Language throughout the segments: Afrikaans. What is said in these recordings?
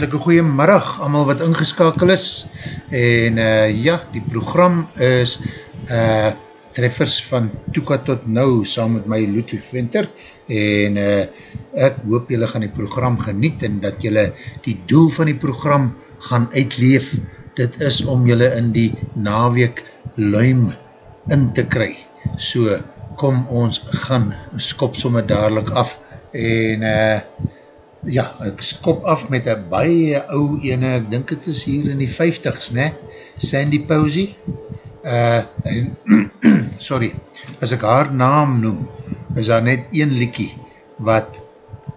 Hartelike goeie middag, allemaal wat ingeskakel is. En uh, ja, die program is uh, treffers van Toeka tot nou, saam met my Ludwig Winter. En uh, ek hoop jylle gaan die program geniet en dat jylle die doel van die program gaan uitleef. Dit is om jylle in die naweek luim in te kry. So, kom ons gaan skop somme dadelijk af en uh, ja, ek skop af met een baie ou ene, ek dink het is hier in die 50s, ne? Sandy Posey. Uh, en, sorry, as ek haar naam noem, is daar net een liekie wat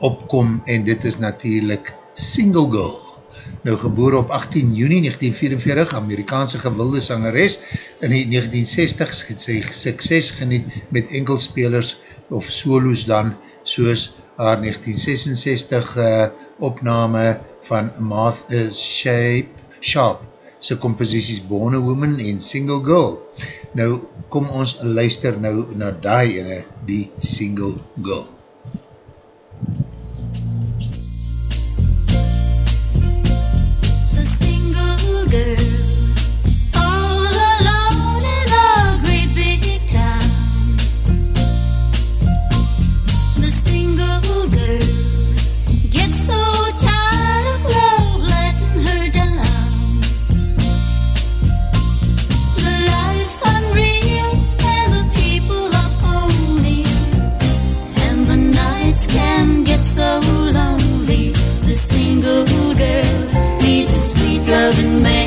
opkom en dit is natuurlijk Single Girl. Nou geboor op 18 juni 1944, Amerikaanse gewilde sangeres, in die 1960s het sy sukses geniet met enkelspelers of solos dan, soos haar 1966 uh, opname van Martha Shape, Sharp, sy composities Born a Woman en Single Girl. Nou, kom ons luister nou na die ene, die Single Girl. The single girl, keep loving me.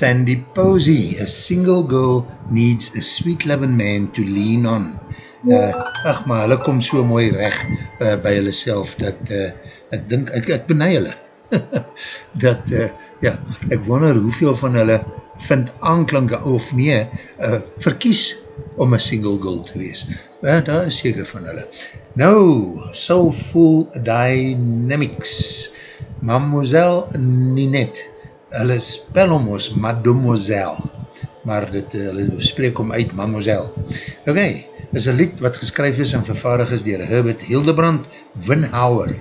Sandy Posey, a single girl needs a sweet loving man to lean on. Uh, ach, maar hulle kom so mooi reg uh, by hulle self, dat uh, ek dink, ek, ek benei hulle. dat, uh, ja, ek wonder hoeveel van hulle vind aanklanke of nee, uh, verkies om een single girl te wees. Uh, daar is seker van hulle. Nou, Soulful Dynamics, Mademoiselle Ninette, hulle spel om ons Mademoiselle, maar dit, eh, hulle spreek om uit Mademoiselle. Ok, is een lied wat geskryf is en vervaardig is dier Herbert Hildebrand Winhauer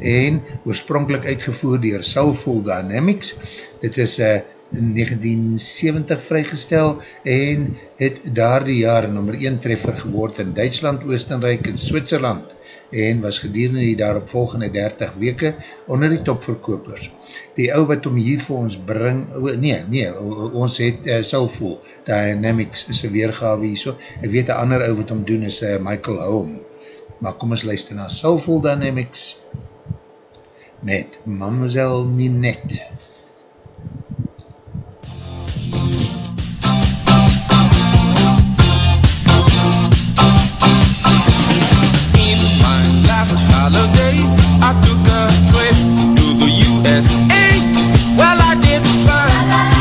en oorspronkelijk uitgevoer dier Soulful Dynamics. Dit is uh, in 1970 vrygestel en het daar die jaar nummer 1 treffer geword in Duitsland, Oostenrijk en Switserland en was gedurende die daarop volgende 30 weke onder die topverkopers. Die ou wat om hier vir ons bring, nee, nee, ons het uh, Soulful Dynamics is een weergave hier so. Ek weet een ander ou wat om doen is uh, Michael Home. Maar kom ons luister na Soulful Dynamics met Mademoiselle Ninette. Holiday, I took a trip to the USA. Well, I did fine.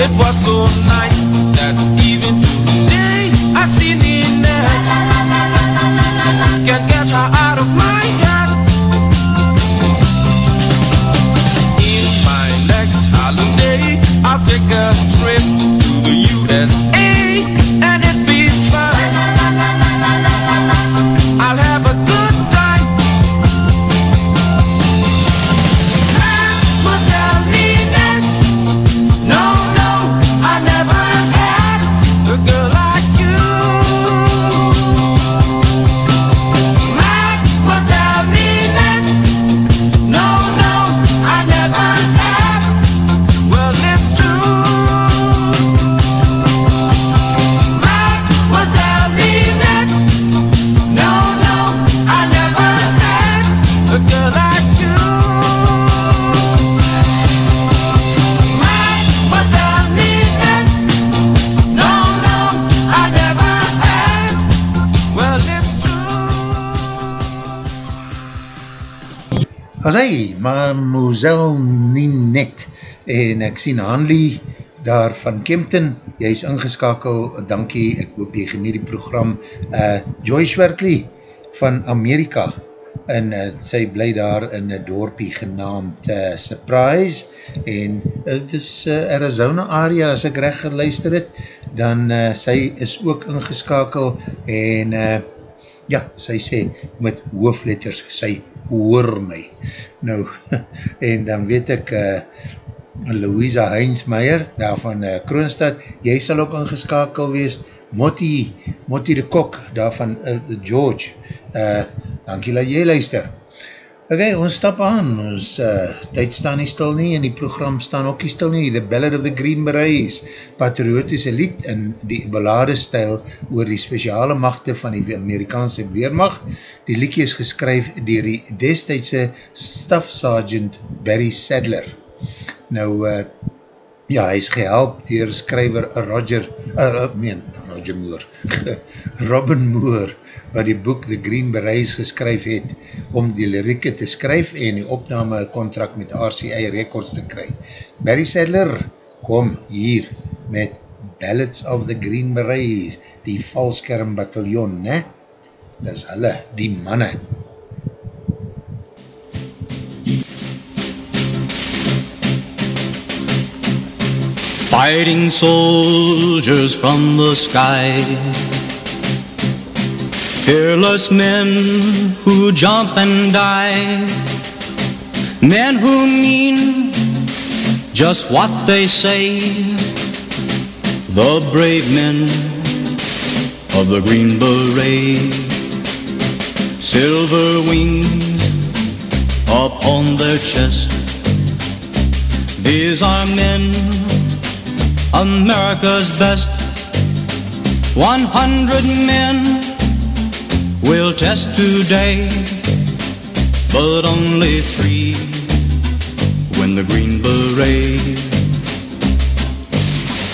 It was so nice that even en ek sien Hanley daar van Kempton, jy is ingeskakel, dankie, ek hoop jy genie die program, uh, Joyce Wertley van Amerika, en uh, sy bly daar in een dorpie genaamd uh, Surprise, en het is uh, Arizona area, as ek recht geluister het, dan uh, sy is ook ingeskakel, en uh, ja, sy sê met hoofletters, sy hoor my. Nou, en dan weet ek, uh, Louisa Heinsmeier, daar van uh, Kroonstad, jy sal ook ingeskakel wees, Motti, Motti de Kok, daar van uh, George, uh, dankie dat jy luister. Ok, ons stap aan, ons uh, tyd staan nie stil nie, en die program staan ook nie stil nie, The Ballad of the Green Berets, patriotische lied in die ballade stijl oor die speciale machte van die Amerikaanse Weermacht. Die liedje is geskryf dier die destijdse Staff Sergeant Barry Sadler. Nou, uh, ja, hy is gehelp dier skryver Roger, uh, meen, Roger Moore, Robin Moore, wat die boek The Green Berets geskryf het om die lirieke te skryf en die opname contract met RCA Records te kry. Barry Sadler, kom hier met Ballads of the Green Berets, die valskerm bataljon, ne? Dis hulle, die manne. Fighting soldiers from the sky Fearless men who jump and die. Men who mean just what they say. The brave men of the Green Beret. Silver wings upon their chest. These are men, America's best. One hundred men will test today, but only three win the Green Beret.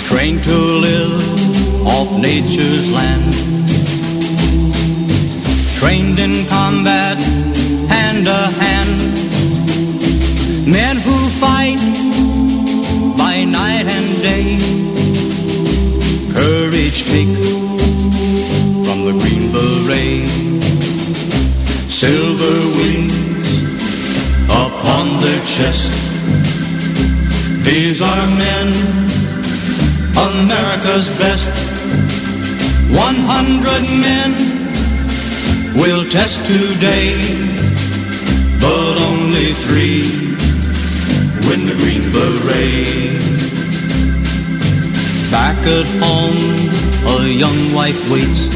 Trained to live off nature's land, trained in combat hand to hand. Men Silver wings upon their chest. These are men, America's best. One hundred men will test today, but only three win the Green Beret. Back at home, a young wife waits.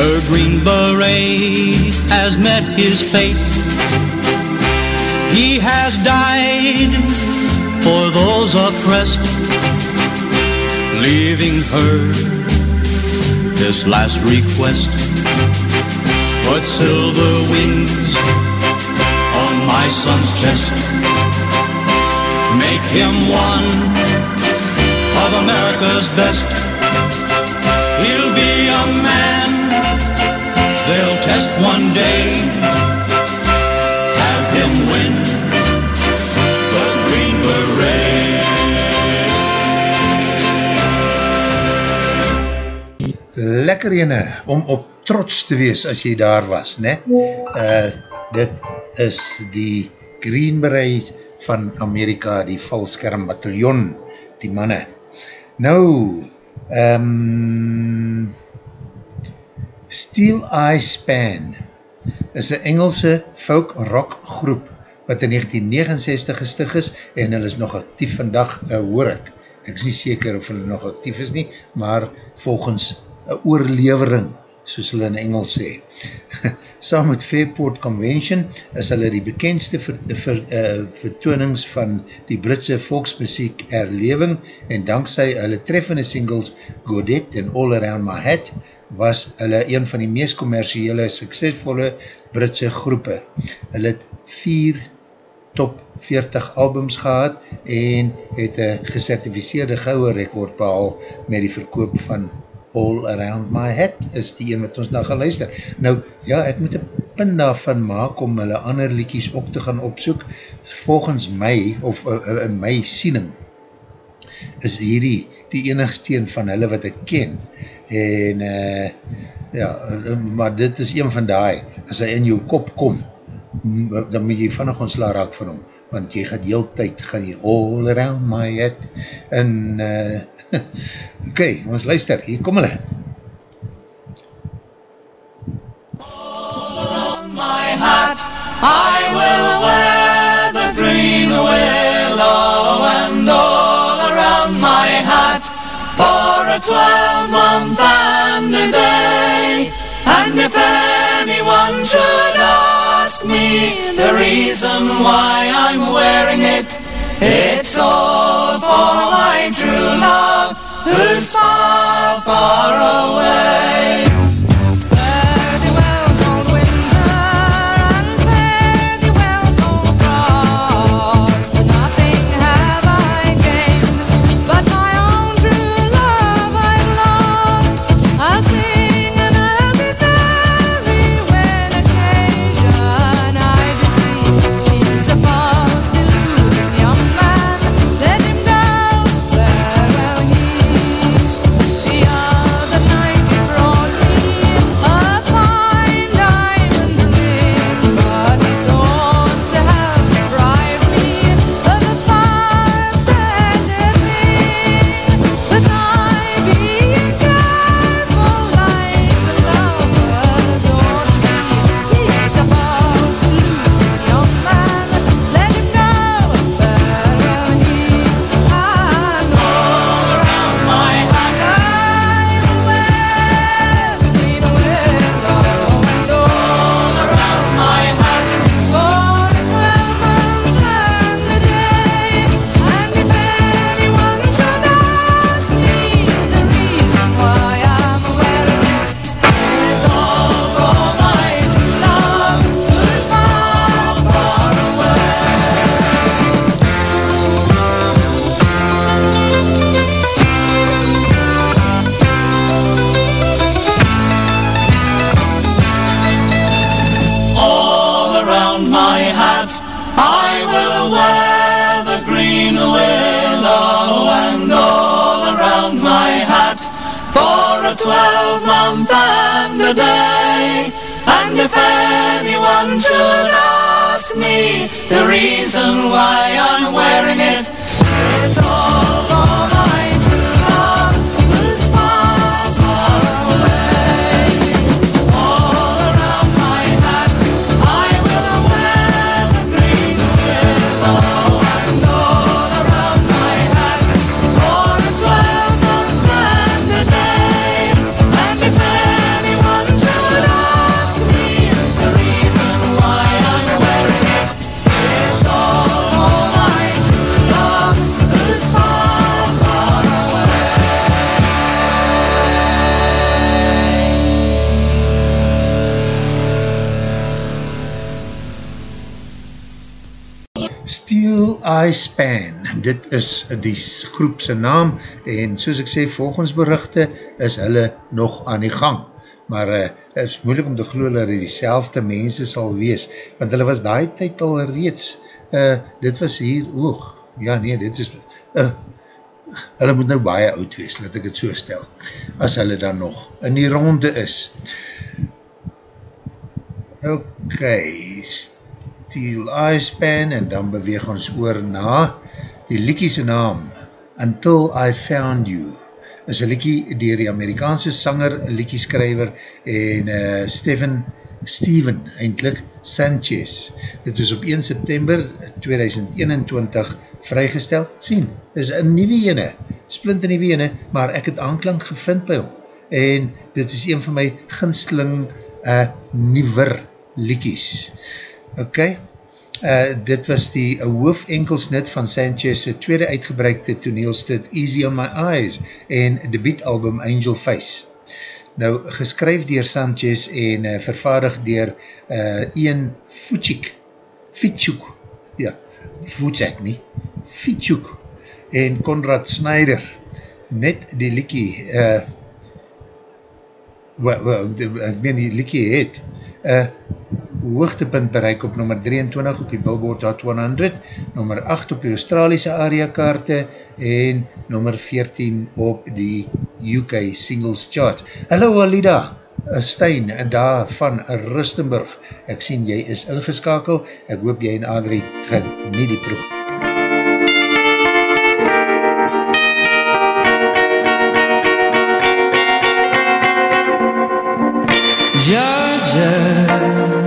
Her green beret has met his fate. He has died for those oppressed, leaving her this last request. Put silver wings on my son's chest. Make him one of America's best. Test one day. Have him win the Green Beret. Lekker ene, om op trots te wees as jy daar was, ne? Uh, dit is die Green Beret van Amerika, die valskerm bataljon, die manne. Nou, um, Steel Eye Span is een Engelse folk rock groep wat in 1969 gestig is en hulle is nog actief vandag, uh, hoor ek. Ek is nie seker of hulle nog actief is nie, maar volgens een oorlevering, soos hulle in Engels sê. Saam met Fairport Convention is hulle die bekendste ver, ver, uh, vertoonings van die Britse volksmuziek erleving en dankzij hulle treffende singles Godette en All Around My Head was hulle een van die meest commerciële, suksesvolle Britse groepe. Hulle het vier top 40 albums gehad en het een gecertificeerde gouwe rekord behal met die verkoop van All Around My Head is die een wat ons na gaan luister. Nou, ja, ek moet een pin daarvan maak om hulle ander liekies ook te gaan opsoek. Volgens my, of uh, in my siening, is hierdie die enigste een van hulle wat ek ken. En, uh, ja, maar dit is een van die, as hy in jou kop kom, dan moet jy vannig ontsla raak van hom, want jy gaat heel tyd, gaan jy all around my head, en, uh, ok, ons luister, hier kom hulle. my hat, I will wear the green willow a twelve month and a day. And if anyone should ask me the reason why I'm wearing it, it's all for my true love who's far, far away. Dit is die s- groepse naam en soos ek sê, volgens berichte is hulle nog aan die gang. Maar uh, is moeilik om te geloof dat die selfde mense sal wees, want hulle was daai tyd al reeds, uh, dit was hier oog, ja nee, dit is, uh, hulle moet nou baie oud wees, laat ek het so stel, as hulle dan nog in die ronde is. Ok, Steel Eye Span en dan beweeg ons oor na die liekiese naam Until I Found You is een liekie dier die Amerikaanse sanger, liekieskrijver en uh, Stephen Steven, eindelijk, Sanchez. Dit is op 1 September 2021 vrygestel. Sien, is een nieuwe ene, splint een nieuwe ene, maar ek het aanklank gevind by hom. En dit is een van my ginsteling uh, nieuwer liekies. Ok, uh, dit was die uh, hoofenkelsnit van Sanchez' tweede uitgebreikte toneelstit Easy on My Eyes en debietalbum Angel Face. Nou, geskryf dier Sanchez en uh, vervaardig dier uh, Ian Fuchik, Fichuk, ja, Fuchik nie, Fichuk en Conrad Snyder. Net die liekie, uh, well, well, ek meen die liekie het, uh, hoogtepunt bereik op nummer 23 op die Billboard Hot 100, nummer 8 op die Australiese area kaarte en nummer 14 op die UK Singles Chart. Hallo Alida, Stein, daar van Rustenburg. Ek sien jy is ingeskakel, ek hoop jy en Adrie geniet die proef. Georgia,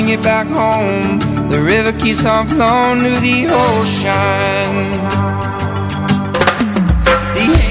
to get back home. The river keeps on flowing to the ocean. The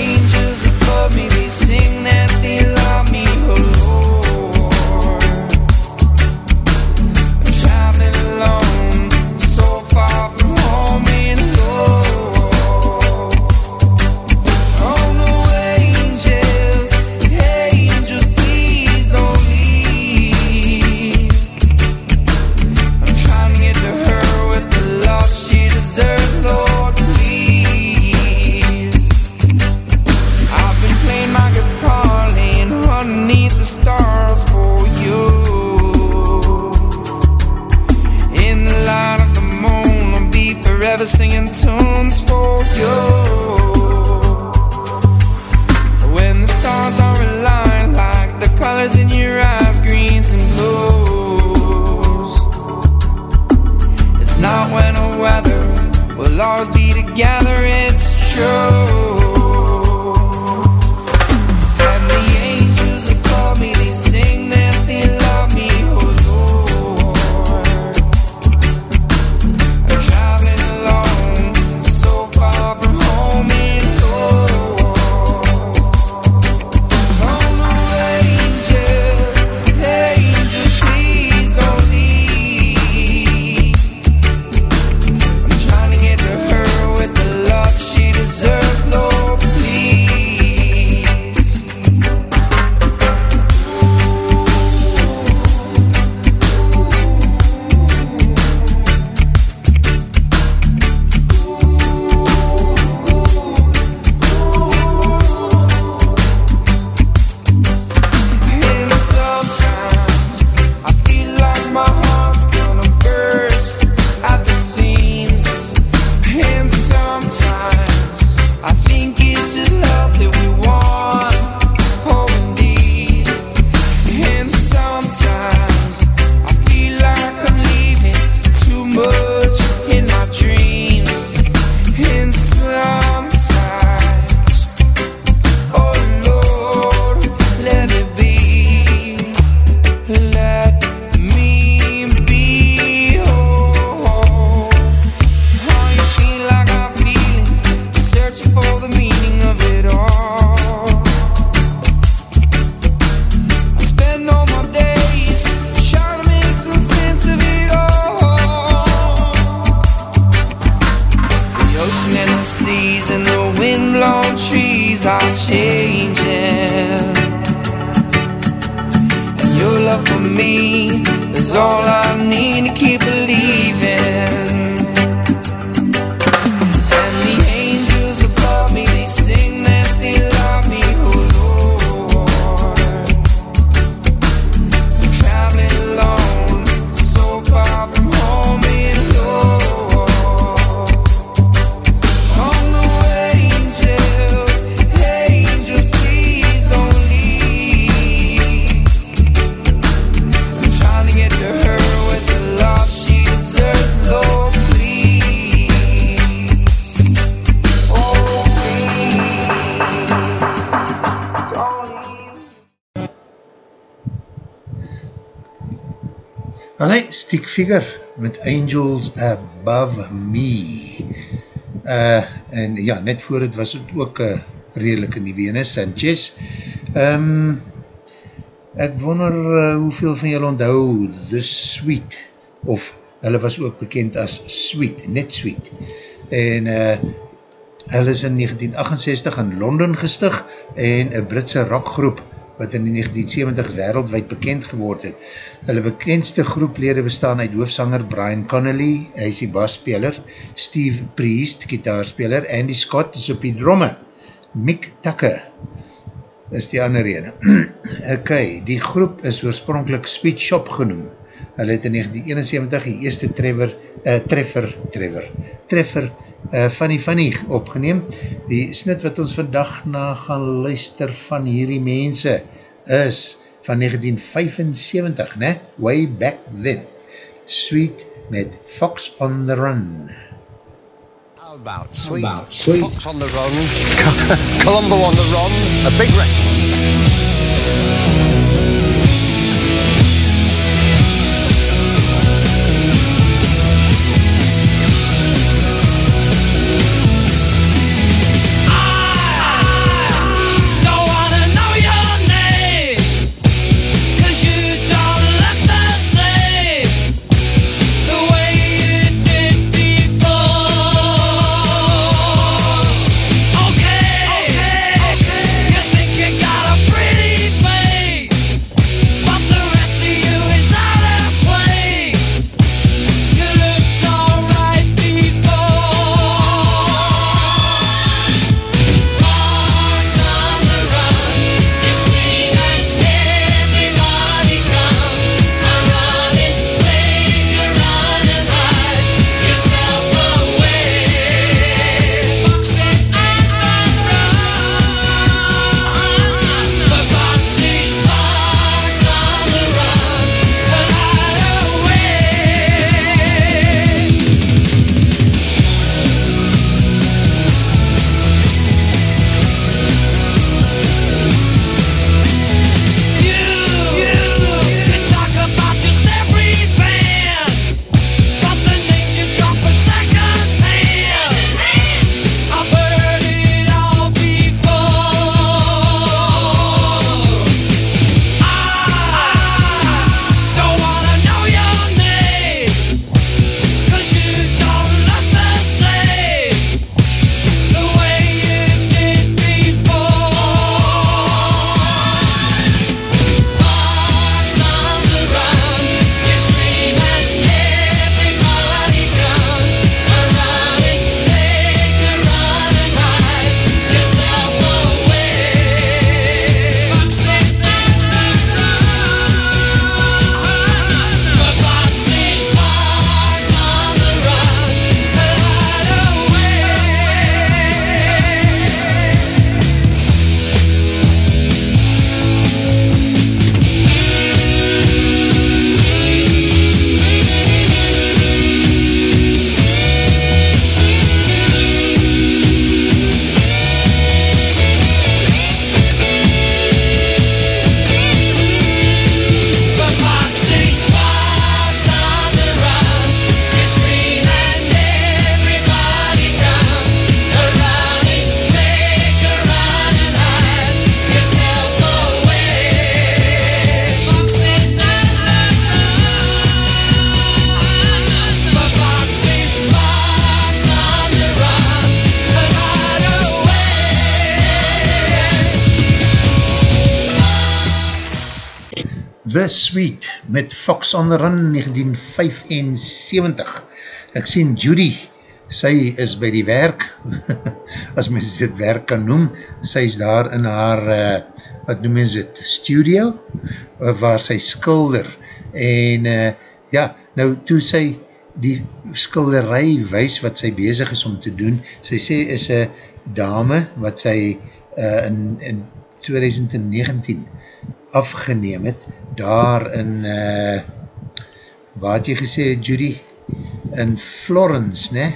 Allee, Stick Figure met Angels Above Me. Uh, en ja, net voor het was het ook uh, redelijke nieuwe Sanchez. Um, ek wonder uh, hoeveel van julle onthou The Sweet, of hulle was ook bekend as Sweet, net Sweet. En uh, hulle is in 1968 in Londen gestig en een Britse rockgroep wat in die 1970 wereldwijd bekend geword het. Hulle bekendste groeplede bestaan uit hoofsanger Brian Connolly, hy is die basspeler, Steve Priest, gitaarspeler, Andy Scott is op die dromme, Mick Tucker is die ander ene. ok, die groep is oorspronkelijk Sweet Shop genoem. Hulle het in 1971 die eerste treffer, uh, treffer, treffer, treffer uh, Funny Funny opgeneem. Die snit wat ons vandag na gaan luister van hierdie mense is van 1975, ne? Way Back Then. Sweet met Fox on the Run. How about sweet, about sweet? Fox on the run, Columbo on the run, a big record. Sweet met Fox on the Run 1975. Ek sien Judy, sy is by die werk, as mens dit werk kan noem, sy is daar in haar, uh, wat noem mens dit, studio, uh, waar sy skilder, en uh, ja, nou toe sy die skilderij wys wat sy bezig is om te doen, sy sê is een dame wat sy uh, in, in 2019 afgeneem het, daar in, uh, waar het jy gesê, Judy? In Florence, ne?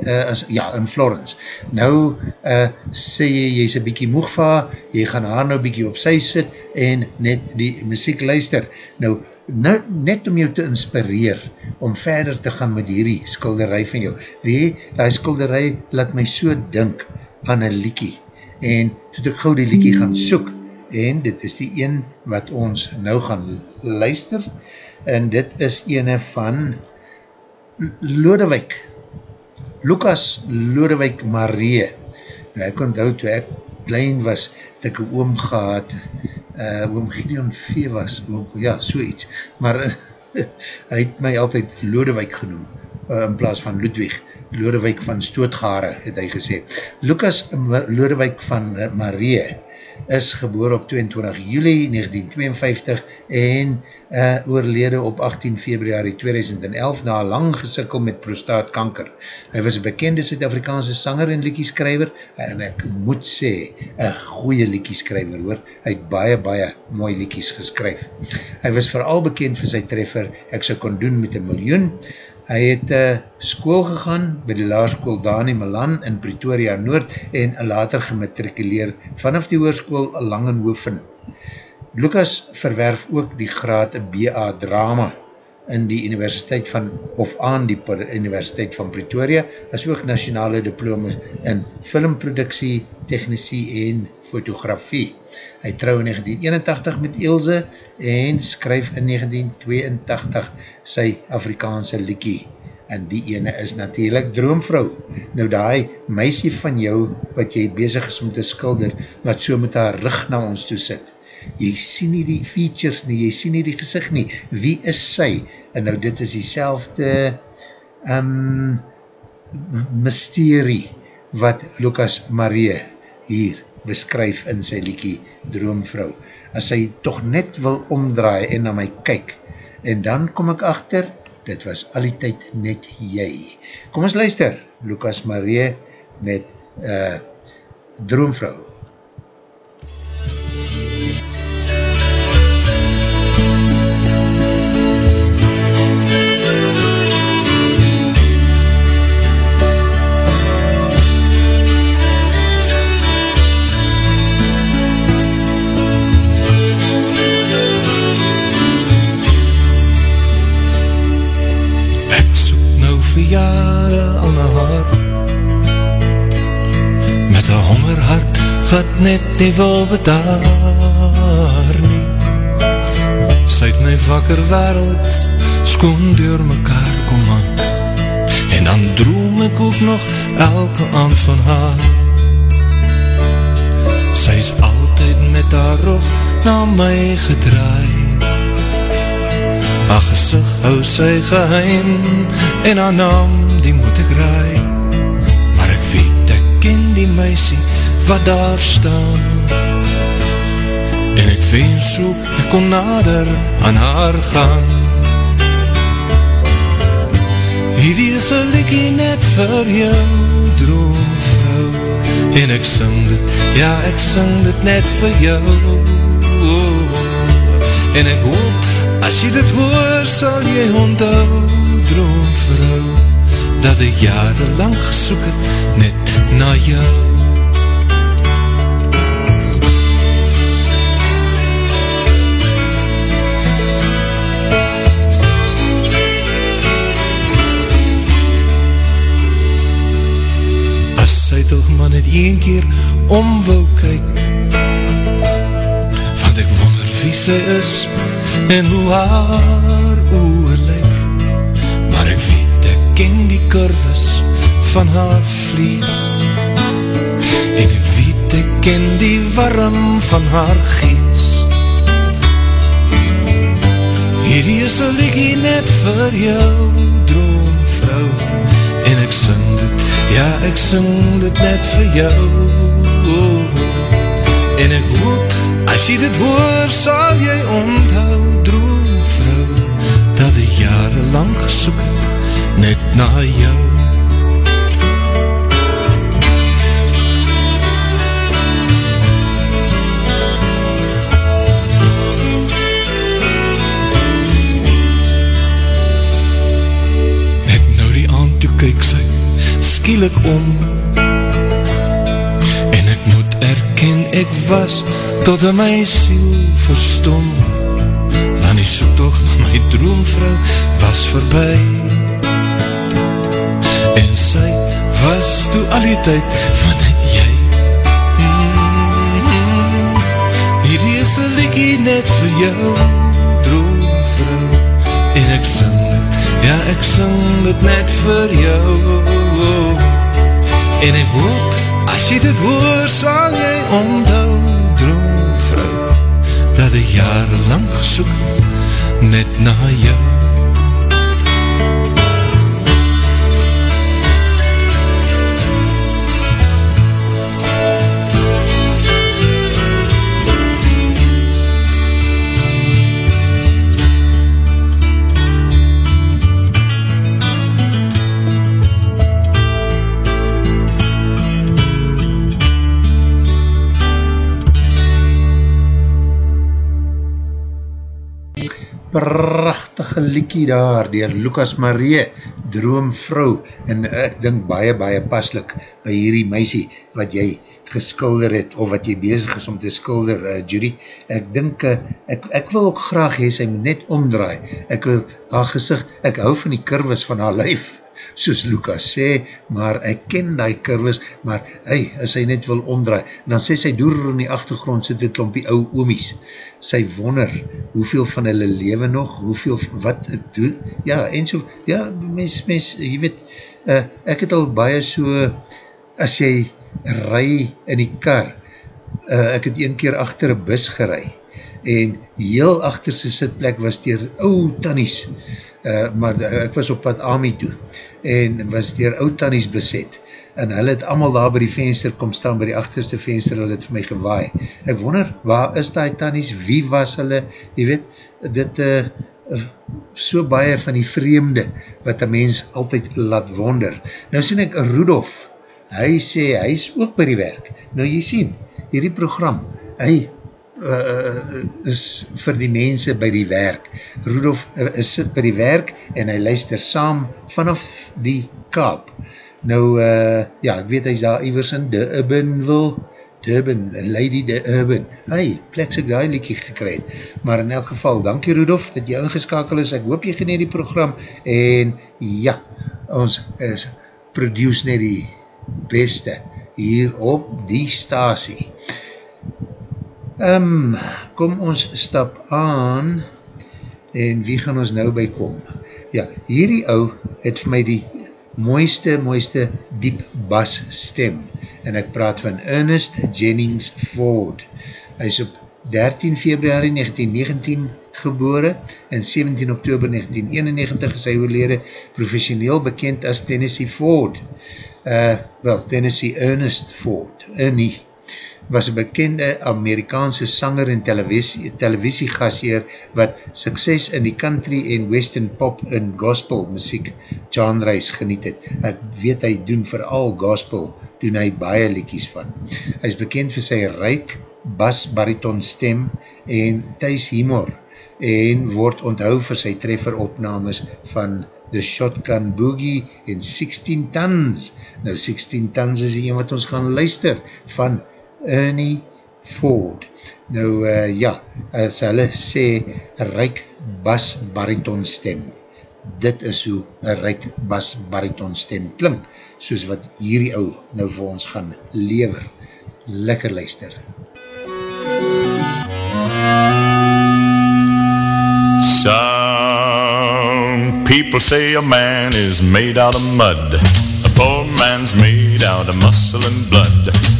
Uh, as, ja, in Florence. Nou, uh, sê jy, jy is een bykie moeg van haar, jy gaan haar nou bykie op sy sit, en net die muziek luister. Nou, nou, net om jou te inspireer, om verder te gaan met hierdie skilderij van jou. Wee, die skilderij laat my so dink aan een liekie. En toe ek gauw die liekie gaan soek, en dit is die een wat ons nou gaan luister, en dit is ene van Lodewijk, Lucas Lodewijk Marie. Nou ek onthou toe ek klein was, het ek een oom gehad, uh, oom Gideon V was, oom, ja, so iets, maar hy het my altyd Lodewijk genoem, uh, in plaas van Ludwig, Lodewijk van Stootgare, het hy gesê. Lucas Lodewijk van Marie is geboor op 22 juli 1952 en uh, oorlede op 18 februari 2011 na lang gesikkel met prostaatkanker. Hy was een bekende Suid-Afrikaanse sanger en liekieskrijver en ek moet sê, een goeie liekieskrijver hoor. Hy het baie, baie mooi liekies geskryf. Hy was vooral bekend vir sy treffer Ek so kon doen met een miljoen. Hy het uh, school gegaan by die laarskool Dani Milan in Pretoria Noord en later gematrikuleer vanaf die hoerskool Langenhoven. Lucas verwerf ook die graad BA Drama in die universiteit van, of aan die universiteit van Pretoria, as ook nationale diplome in filmproduksie, technisie en fotografie. Hy trouw in 1981 met Ilse en skryf in 1982 sy Afrikaanse liekie. En die ene is natuurlijk Droomvrou. Nou die meisie van jou, wat jy bezig is om te skilder, wat so met haar rug na ons toe sit. Jy sien nie die features nie, jy sien nie die gezicht nie. Wie is sy? En nou dit is die selfde um, mysterie wat Lucas Marie hier beskryf in sy liekie Droomvrou. As hy toch net wil omdraai en na my kyk, en dan kom ek achter, dit was al die tyd net jy. Kom ons luister, Lucas Marie met uh, Droomvrou. Net nie wil bedaar nie. Sy het my wakker wereld skoon door mekaar kom aan En dan droom ek ook nog elke aand van haar. Sy is altyd met haar rug na my gedraai. Haar gezicht hou sy geheim En haar naam die moet ek raai. Maar ek weet ek ken die meisie wat daar staan. En ek wens so ek kon nader aan haar gaan. Hierdie is een liekie net vir jou droomvrou. En ek sing dit, ja ek sing dit net vir jou. En ek hoop As jy dit hoor, sal jy onthou, droomvrou, dat ek jare lang gesoek het, net na jou. Toch maar net een keer om wou kyk, want ek wonder wie sy is, en hoe haar oor lyk. Maar ek weet ek ken die kurves van haar vlees. En ek weet ek ken die warm van haar gees. Hierdie is een liekie net vir jou droomvrou. En ek sing ja ek sing dit net vir jou en ek hoop As jy dit hoor, sal jy onthou, droomvrou, dat ek jare lang gesoek net na jou. Skielik om, en ek moet erken, ek was, tot in my siel verstom want die soektocht na my droomvrou was voorbij. En sy was toe al die tyd van het jy mm -hmm. hierdie is een liekie net vir jou droomvrou en ek sing ja ek sing dit net vir jou en ek hoop as jy dit hoor sal jy onthou dat ek jare lang gesoek net na jou prachtige liekie daar, dier Lucas Marie, droomvrou en ek dink baie, baie paslik by hierdie meisie wat jy geskilder het, of wat jy bezig is om te skilder, uh, Judy, ek dink, uh, ek, ek wil ook graag hee, sy net omdraai, ek wil haar gezicht, ek hou van die kurwes van haar lijf, soos Lucas sê, maar ek ken die kurwes, maar hey, as hy net wil omdraai, en dan sê sy door in die achtergrond sit dit klompie ou oomies, sy wonder, hoeveel van hulle leven nog, hoeveel, wat het doen, ja, en so, ja, mens, mens, jy weet, uh, ek het al baie so, as jy ry in die kar, uh, ek het een keer achter een bus gerei, en heel achter sy sitplek was dier ou tannies, uh, maar ek was op pad Ami toe, en was dier oud tannies beset, en hulle het allemaal daar by die venster kom staan, by die achterste venster, hulle het vir my gewaai. Ek wonder, waar is die tannies, wie was hulle, jy weet, dit uh, so baie van die vreemde, wat een mens altyd laat wonder. Nou sien ek Rudolf, hy sê, hy is ook by die werk. Nou jy sien, hierdie program, hy uh, is vir die mense by die werk. Rudolf uh, sit by die werk en hy luister saam vanaf die kaap. Nou, uh, ja, ek weet hy is daar ivers in Durbanville, Durban, Lady Durban. Hey, plek ek daar liekie gekry het. Maar in elk geval, dankie Rudolf, dat jy ingeskakel is. Ek hoop jy geneer die program. En ja, ons is produce net die beste hier op die stasie. Um, kom ons stap aan en wie gaan ons nou by kom? Ja, hierdie ou het vir my die mooiste, mooiste diep bas stem en ek praat van Ernest Jennings Ford. Hy is op 13 februari 1919 gebore en 17 oktober 1991 is hy oorlede professioneel bekend as Tennessee Ford. Uh, wel, Tennessee Ernest Ford, Ernie was een bekende Amerikaanse sanger en televisie, televisiegasheer wat sukses in die country en western pop en gospel muziek genres geniet het. Ek weet hy doen vooral gospel, doen hy baie liekies van. Hy is bekend vir sy ryk bas bariton stem en thuis humor en word onthou vir sy treffer opnames van The Shotgun Boogie en 16 Tons. Nou 16 Tons is die een wat ons gaan luister van Ernie Ford. Nou uh, ja, as hulle sê ryk bas bariton stem, dit is hoe een ryk bas bariton stem klink, soos wat hierdie ou nou vir ons gaan lever. Lekker luister. Some people say a man is made out of mud. A poor man's made out of muscle and blood.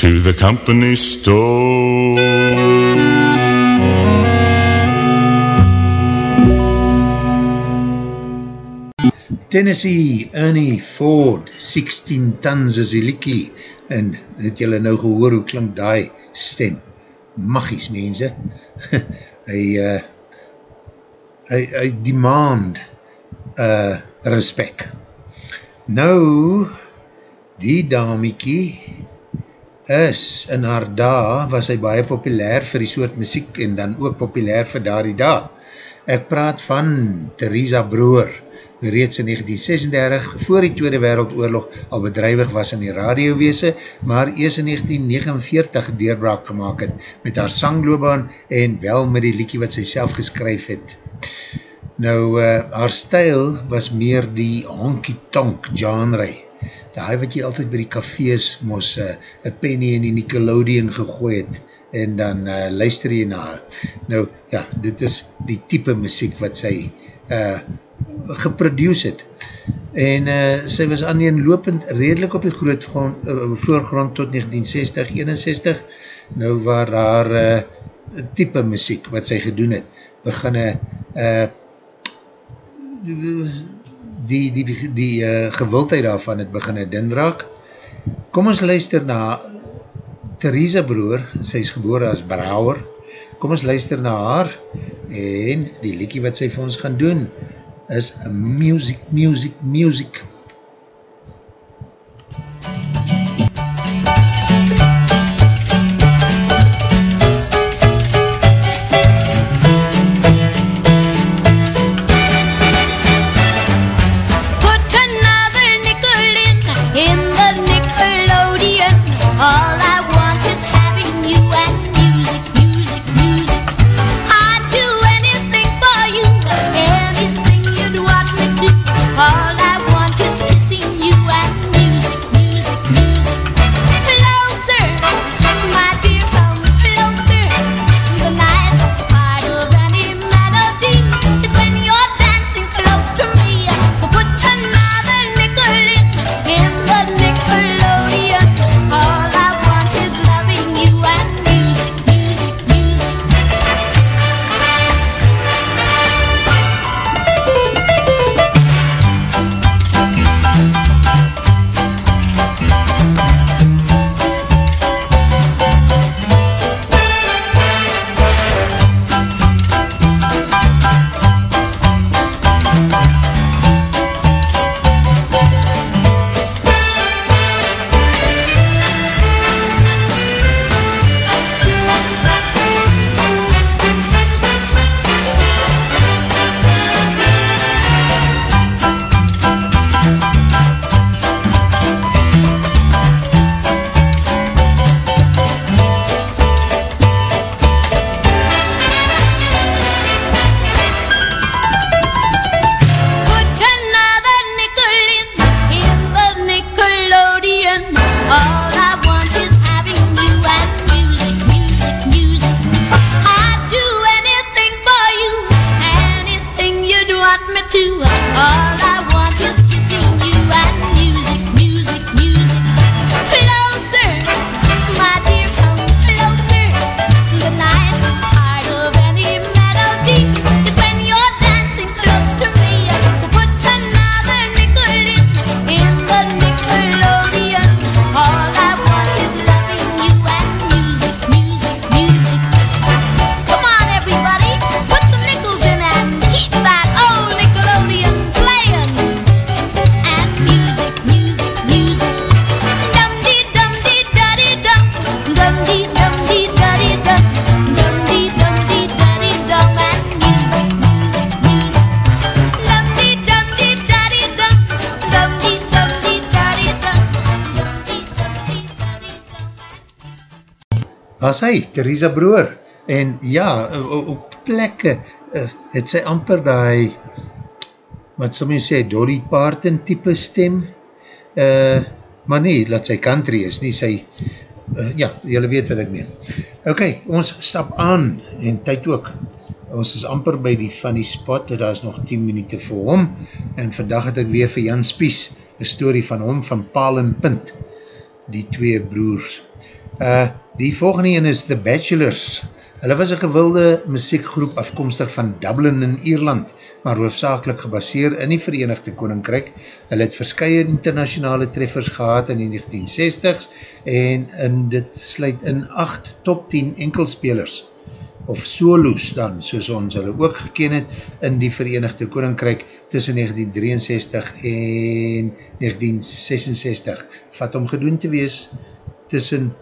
to the company store. Tennessee, Ernie Ford, 16 tons is die liekie, en het julle nou gehoor hoe klink die stem, magies mense, hy, uh, hy, hy demand uh, respect. Nou, die damiekie is, in haar da, was hy baie populair vir die soort muziek, en dan ook populair vir daar die da. Ek praat van Theresa Broer, reeds in 1936 voor die Tweede Wereldoorlog al bedrijwig was in die radiowese, maar eers in 1949 deurbraak gemaakt het met haar sangloobaan en wel met die liekie wat sy self geskryf het. Nou, uh, haar stijl was meer die honky-tonk genre. Daai wat jy altyd by die cafees mos uh, een penny in die Nickelodeon gegooi het en dan uh, luister jy na. Nou, ja, dit is die type muziek wat sy uh, geproduce het. En uh, sy was aaneen lopend redelijk op die groot grond, uh, voorgrond tot 1960-61, nou waar haar uh, type muziek wat sy gedoen het, beginne uh, die, die, die, die uh, gewildheid daarvan het beginne din raak. Kom ons luister na Theresa broer, sy is gebore as Brouwer, kom ons luister na haar en die liekie wat sy vir ons gaan doen, is music, music, music. Put hy, Theresa Broer, en ja, op plekke uh, het sy amper die, wat sal men sê, Dolly Parton type stem, uh, maar nie, dat sy country is, nie sy, uh, ja, jylle weet wat ek meen. Ok, ons stap aan, en tyd ook, ons is amper by die funny spot, daar is nog 10 minuut vir hom, en vandag het ek weer vir Jan Spies, een story van hom, van Paul en Pint, die twee broers. Uh, die volgende een is The Bachelors, Hulle was een gewilde muziekgroep afkomstig van Dublin in Ierland, maar hoofdzakelik gebaseer in die Verenigde Koninkrijk. Hulle het verskye internationale treffers gehad in die 1960s en in dit sluit in 8 top 10 enkelspelers of solos dan, soos ons hulle ook geken het in die Verenigde Koninkrijk tussen 1963 en 1966. Vat om gedoen te wees tussen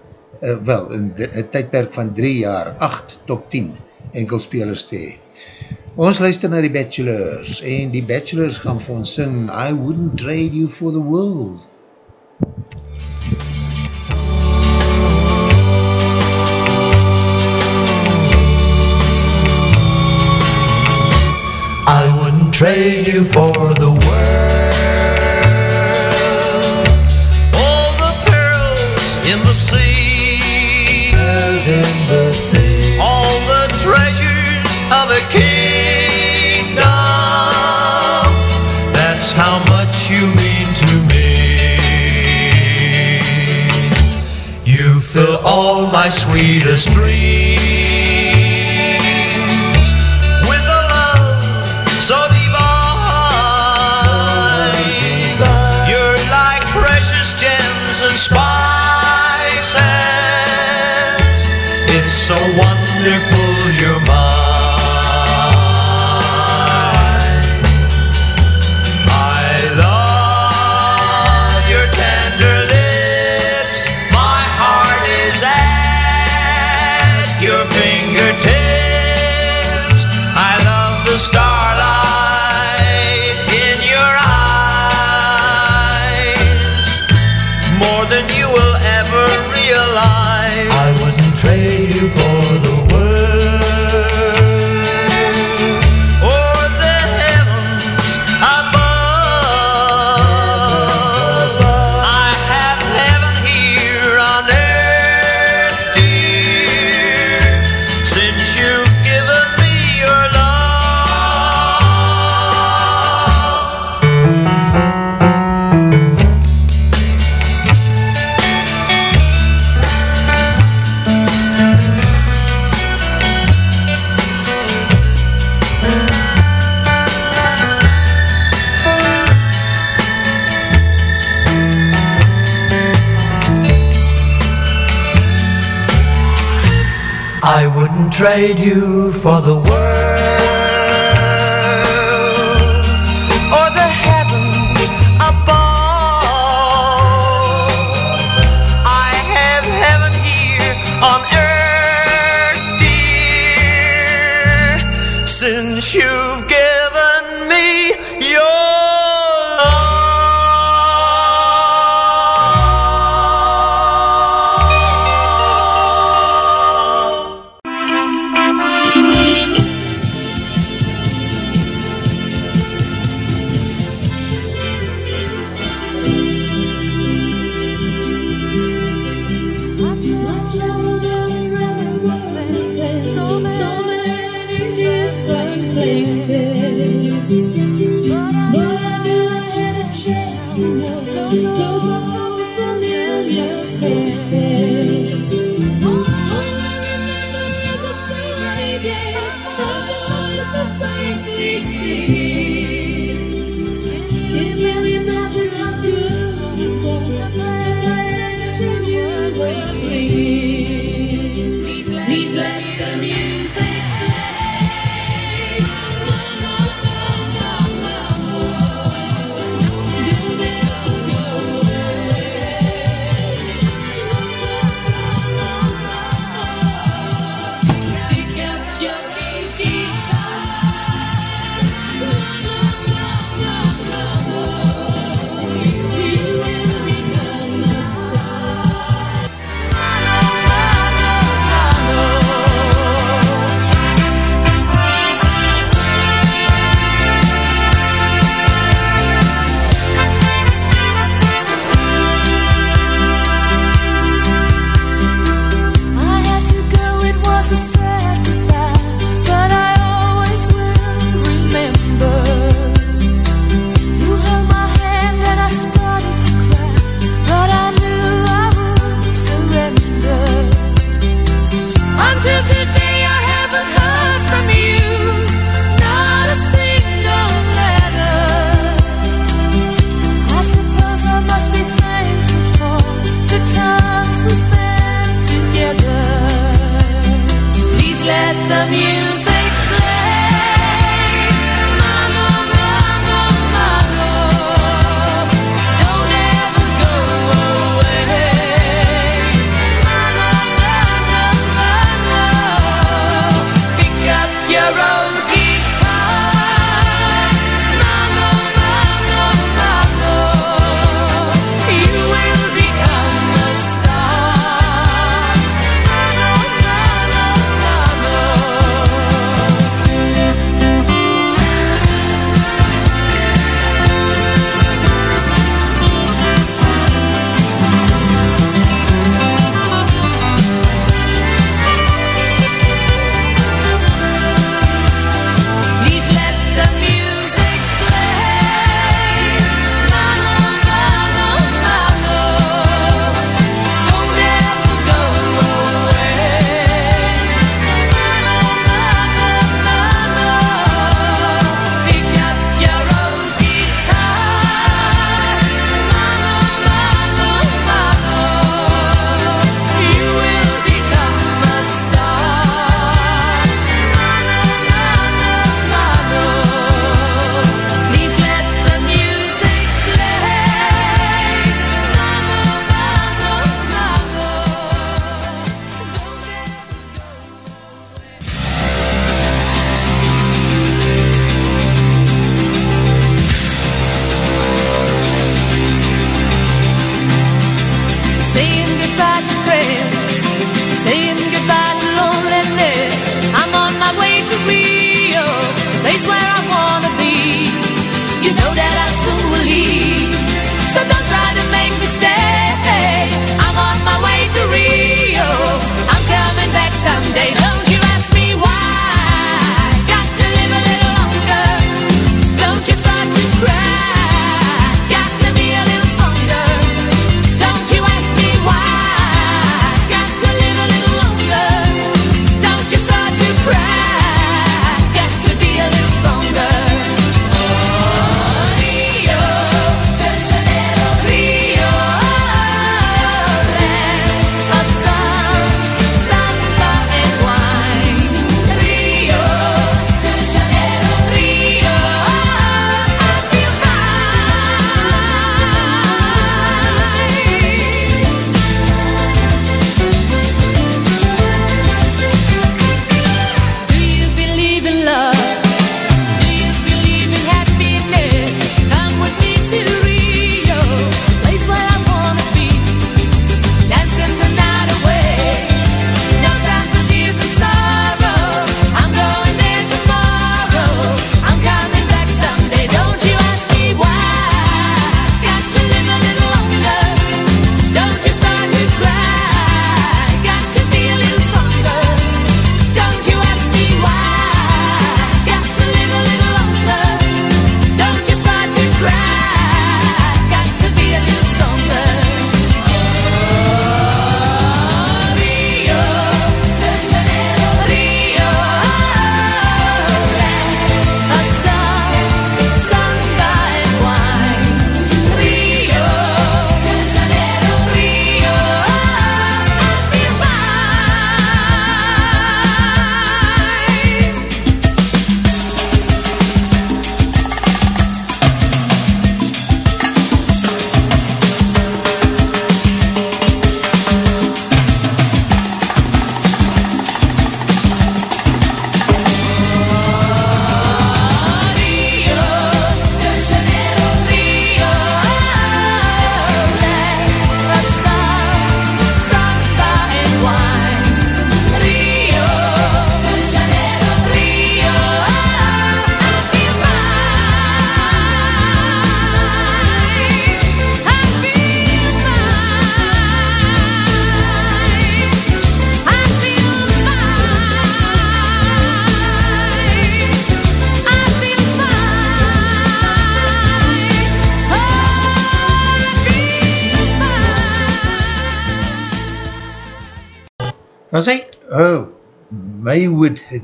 uh, wel, in een tydperk van 3 jaar, 8 top 10 enkelspelers te hee. Ons luister na die Bachelors en die Bachelors gaan vir ons sing I wouldn't trade you for the world. I wouldn't trade you for the world. All the treasures of kingdom. That's how much you mean to me. You fill all my sweetest dreams trade you for the world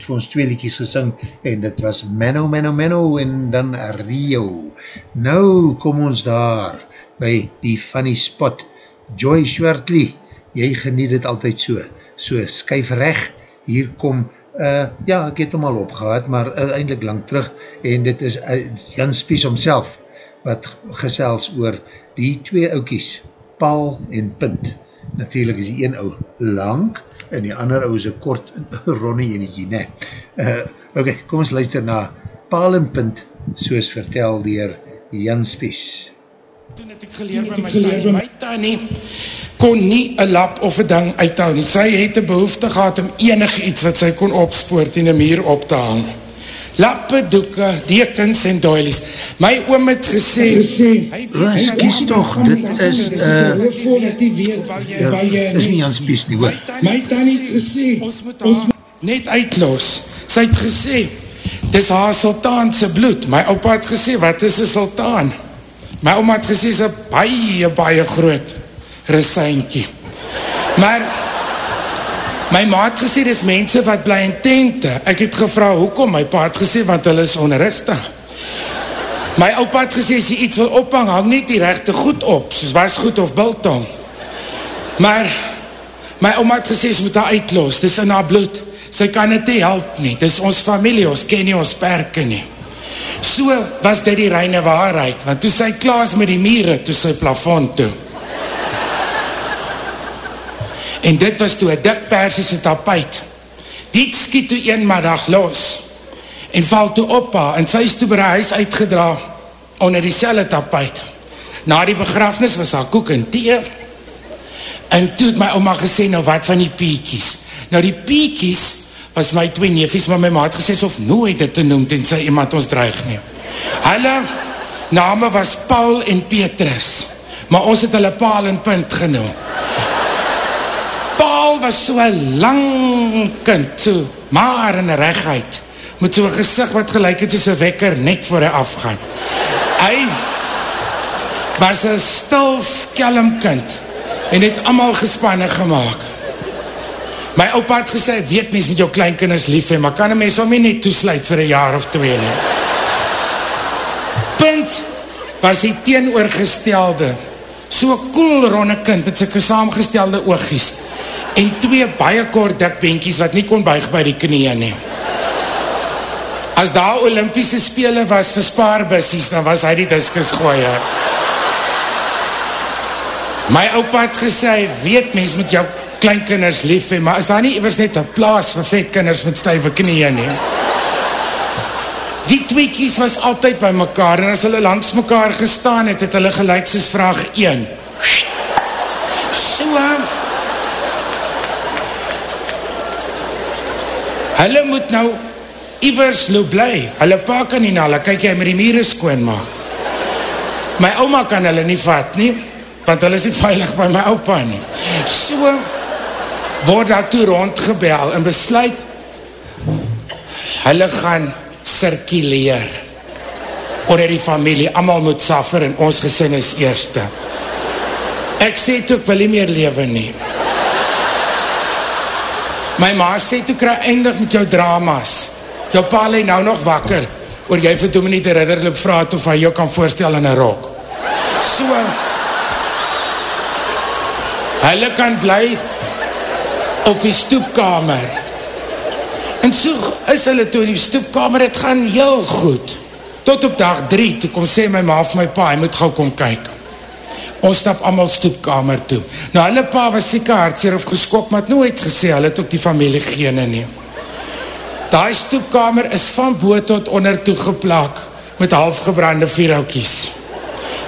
het vir ons twee liedjes gesing en dit was Menno, Menno, Menno en dan Rio. Nou kom ons daar by die funny spot. Joy Swartley, jy geniet het altyd so. So, skyf reg, hier kom uh, ja, ek het hom al opgehaad, maar uh, eindelijk lang terug, en dit is uh, Jan Spies omself, wat gesels oor die twee oukies, paal en punt. Natuurlijk is die een ou lang, en die ander ou is een kort Ronnie enetjie, ne. Uh, ok, kom ons luister na Paul en Pint, soos vertel dier Jan Spies. Toen het ek geleer by my tannie, my tannie kon nie een lap of een ding uithou nie. Sy het een behoefte gehad om enig iets wat sy kon opspoort en een muur op te hang. Lappe, doeken, dekens en doilies. My oom het gesê... Wat, kies toch, dit is... Uh, ja, is nie Jan Spies nie, hoor. My tannie het gesê, ons moet haar net uitloos. Sy het gesê, dis haar sultaanse bloed. My opa het gesê, wat is een sultaan? My oma het gesê, is een baie, baie groot resuinkie. Maar, my ma het gesê, dis mense wat bly in tente. Ek het gevra, hoekom? My pa het gesê, want hulle is onrustig. My opa het gesê, as jy iets wil ophang, hang niet die rechte goed op, soos was goed of biltong. Maar, my oma het gesê, sy moet haar uitloos, dis in haar bloed. Sy kan het nie help nie, dis ons familie, ons ken nie ons perke nie. So was dit die reine waarheid, want toe sy klaas met die mieren, toe sy plafond toe. En dit was toe een dik persiese tapuit. Die skiet toe een middag los en val toe op haar en sy is toe by die huis uitgedra onder die selle tapuit. Na die begrafnis was haar koek en thee en toe het my oma gesê, nou wat van die piekies? Nou die piekies was my twee neefies, maar my ma het gesê, of nooit dit te noem, tenzij iemand ons dreig neem. Hulle name was Paul en Petrus, maar ons het hulle Paul en Punt genoem. Paul was so lang kind, so maar in regheid, met so'n gezicht wat gelijk het soos een wekker net voor hy afgaan. Hy was een stil skelm kind en het allemaal gespanne gemaakt. My opa het gesê, weet mens met jou kleinkinders lief hee, maar kan een mens om nie net toesluit vir een jaar of twee nie. Punt was die teenoorgestelde, so'n cool ronde kind met syke saamgestelde oogies en twee baie kort dik benkies wat nie kon buig by die knieën nie. As daar Olympiese spele was vir spaarbussies, dan was hy die diskus gooier. My opa het gesê, weet mens met jou kleinkinders lief hee, maar is daar nie evers net een plaas vir vetkinders met stuive knieën nie? Die tweekies was altyd by mekaar en as hulle langs mekaar gestaan het, het hulle gelijk soos vraag 1. So, hulle moet nou ivers lo bly, hulle pa kan nie na, hulle kyk jy met die mieren skoon maak. My oma kan hulle nie vat nie, want hulle is nie veilig by my opa nie. So, word daar toe rondgebel en besluit, hulle gaan circuleer onder die familie, allemaal moet saffer en ons gesin is eerste. Ek sê toe, ek wil nie meer leven nie. My ma sê toe, kry eindig met jou dramas. Jou pa lê nou nog wakker, oor jy vir Dominique de Ridder loop vraag of hy jou kan voorstel in een rok. So, hulle kan bly op die stoepkamer. En so is hulle toe in die stoepkamer, het gaan heel goed. Tot op dag drie, toe kom sê my ma of my pa, hy moet gauw kom kyk. Ons stap allemaal stoepkamer toe. Nou, hulle pa was sieke hartseer of geskok, maar het nooit gesê, hulle het ook die familie gene neem. Daai stoepkamer is van boot tot onder toe geplak met halfgebrande vierhoutjies.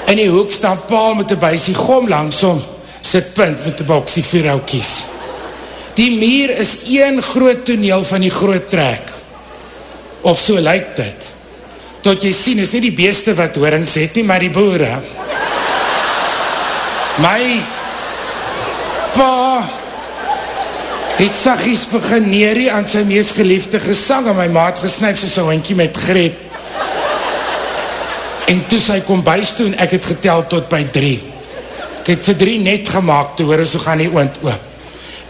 In die hoek staan paal met die buisie gom langsom, sit punt met die boksie vierhoutjies. Die meer is een groot toneel van die groot trek. Of so lyk dit. Tot jy sien, is nie die beeste wat hoorings het nie, maar die boere. My pa het sagies begin neerie aan sy meest geliefde gesang en my maat gesnuif soos een hondkie met greep. En toe sy kom bystoen, ek het getel tot by drie. Ek het vir drie net gemaakt, toe hoor, so gaan die oond oop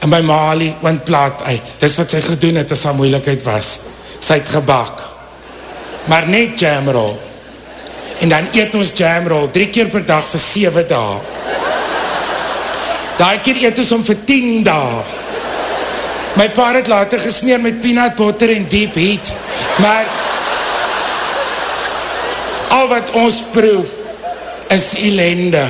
en by Mali windplaat uit. Dis wat sy gedoen het as haar moeilikheid was. Sy het gebak. Maar net jamroll. En dan eet ons jamroll drie keer per dag vir 7 dae. Daai keer eet ons om vir 10 dae. My pa het later gesmeer met peanut butter en deep heat. Maar al wat ons proe is ellende.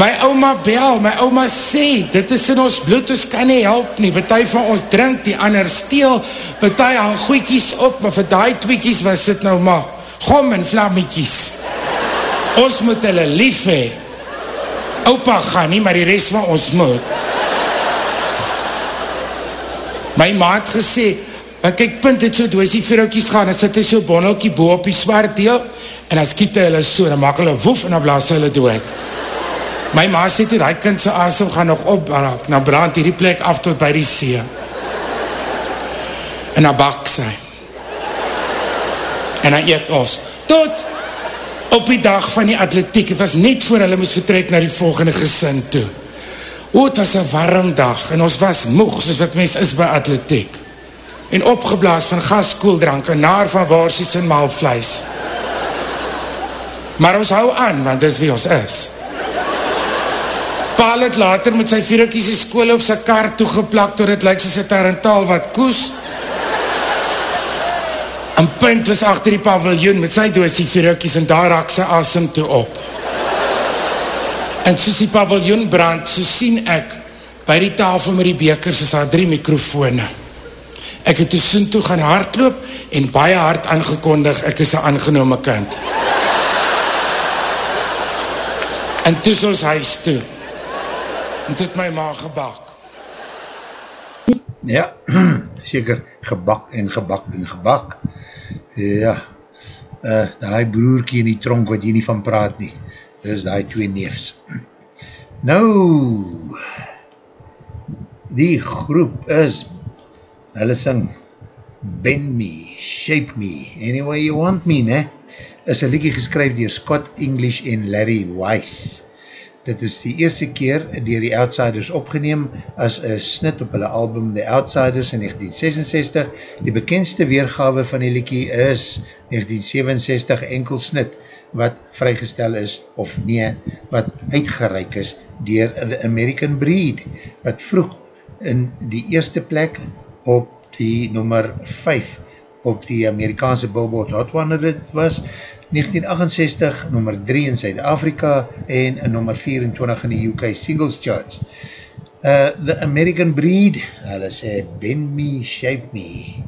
My ouma bel, my ouma sê, dit is in ons bloed, ons kan nie help nie. Betuie van ons drink, die ander steel, betuie hang goeikies op, maar vir die tweekies was dit nou maar gom en vlammetjies. Ons moet hulle lief hee. Opa gaan nie, maar die rest van ons moet. My ma het gesê, want kyk, punt het so doosie vrouwkies gaan, en sit hy so bonnelkie boe op die zwart deel, en dan skiet hy hulle so, dan maak hulle woef, en dan blaas hulle dood. My ma sê toe, die kindse asem gaan nog opbraak, dan brand hierdie plek af tot by die see. En dan bak sy. En dan eet ons. Tot op die dag van die atletiek, het was net voor hulle moes vertrek na die volgende gesin toe. O, het was een warm dag, en ons was moeg, soos wat mens is by atletiek. En opgeblaas van gaskoeldrank, en naar van waarsies en maalvleis. Maar ons hou aan, want dis wie ons is. Paal het later met sy vierkies die skool op sy kar toegeplak, door het lyk soos het tarantaal wat koes. En punt was achter die paviljoen met sy doos die vierkies, en daar raak sy asem toe op. En soos die paviljoen brand, so sien ek, by die tafel met die bekers is daar drie mikrofone. Ek het toe soen toe gaan hardloop, en baie hard aangekondig, ek is een aangenome kind. En toe is ons huis toe, en het my ma gebak. Ja, seker gebak en gebak en gebak. Ja, uh, die broerkie in die tronk wat jy nie van praat nie, dit is die twee neefs. Nou, die groep is, hulle sing, Bend Me, Shape Me, Any Way You Want Me, ne? Is een liekie geskryf dier Scott English en Larry Weiss. Dit is die eerste keer dier die Outsiders opgeneem as een snit op hulle album The Outsiders in 1966. Die bekendste weergawe van die liekie is 1967 enkel snit wat vrygestel is of nee, wat uitgereik is dier The American Breed, wat vroeg in die eerste plek op die nummer 5 op die Amerikaanse Billboard Hot 100 was, 1968 nummer 3 in Zuid-Afrika en nummer 24 in die UK Singles Charts. Uh, the American Breed, hulle sê, bend me, shape me.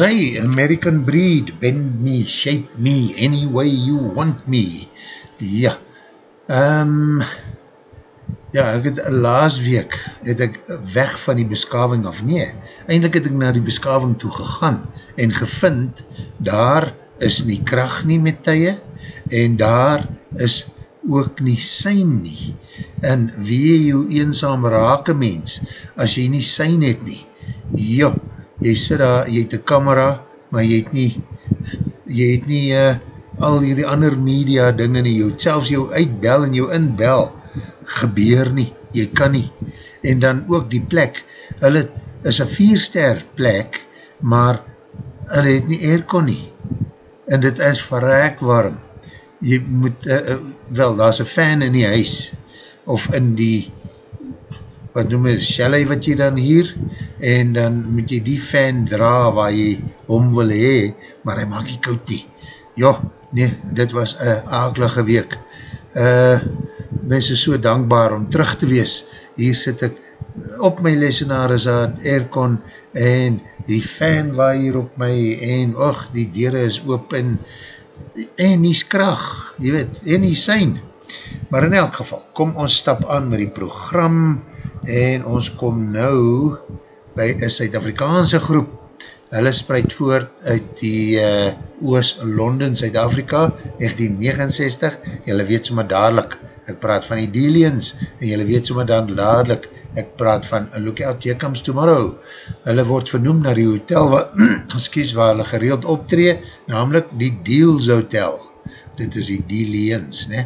Was hy, American Breed, Bend Me, Shape Me, Any Way You Want Me. Ja, um, ja, ek het laas week, het ek weg van die beskaving af, nee, eindelijk het ek na die beskaving toe gegaan, en gevind, daar is nie kracht nie met tye, en daar is ook nie sein nie, en wie jou eensam rake mens, as jy nie sein het nie, jo, jy sit daar, jy het een camera, maar jy het nie, jy het nie uh, al die ander media nie, jy het selfs jou uitbel en jou inbel, gebeur nie, jy kan nie, en dan ook die plek, hulle is een vierster plek, maar hulle het nie aircon nie, en dit is verrek warm, jy moet, uh, uh, wel, daar is een fan in die huis, of in die, wat noem jy, chalet wat jy dan hier, en dan moet jy die fan dra waar jy om wil hee, maar hy maak jy koud nie. Ja, nee, dit was een akelige week. Uh, mens is so dankbaar om terug te wees. Hier sit ek op my lesenaar is daar aircon en die fan waar hier op my en och, die deur is open en die skrag, jy weet, en die sein. Maar in elk geval, kom ons stap aan met die program en ons kom nou by een Suid-Afrikaanse groep. Hulle spreid voort uit die uh, Oos-London, Suid-Afrika, 1969. Julle weet soma dadelijk, ek praat van die Delians, en julle weet soma dan dadelijk, ek praat van A Look Out Here Comes Tomorrow. Hulle word vernoem na die hotel wat, excuse, waar hulle gereeld optree, namelijk die Deals Hotel. Dit is die. Ne?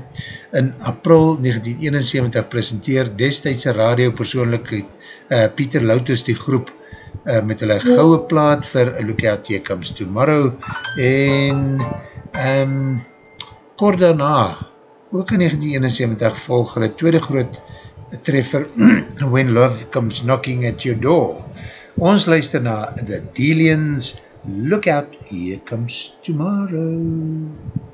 In april 1971 presenteer destijdse radiopersoonlijkheid uh, Pieter Loutus die groep uh, met hulle gouwe plaat vir Look Out Here Comes Tomorrow en um, kort daarna ook in 1971 volg hulle tweede groot treffer When Love Comes Knocking at Your Door ons luister na The Delians Look Out Here Comes Tomorrow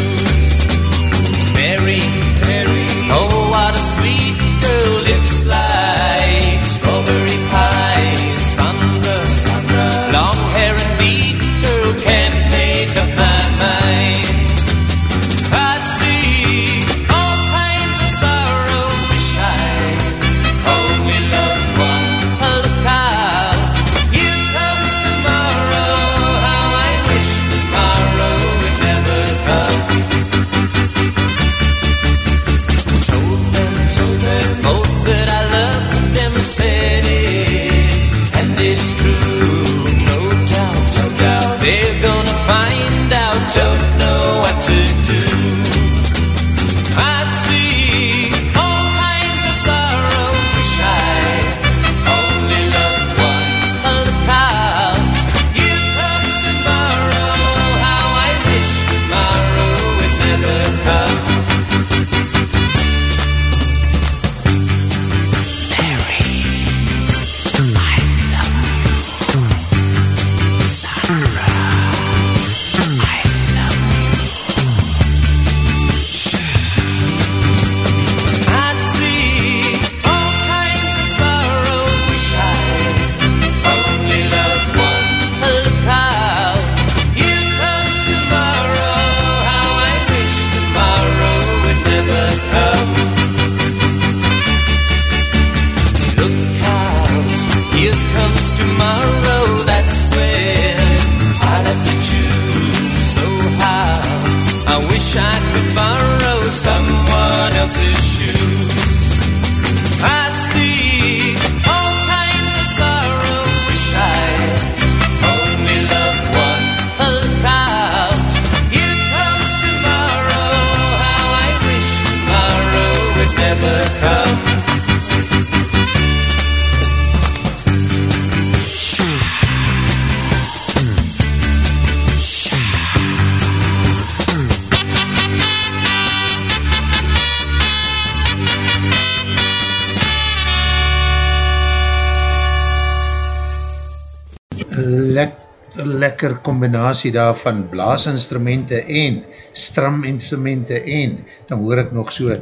combinatie daar van blaasinstrumente en straminstrumente en dan hoor ek nog so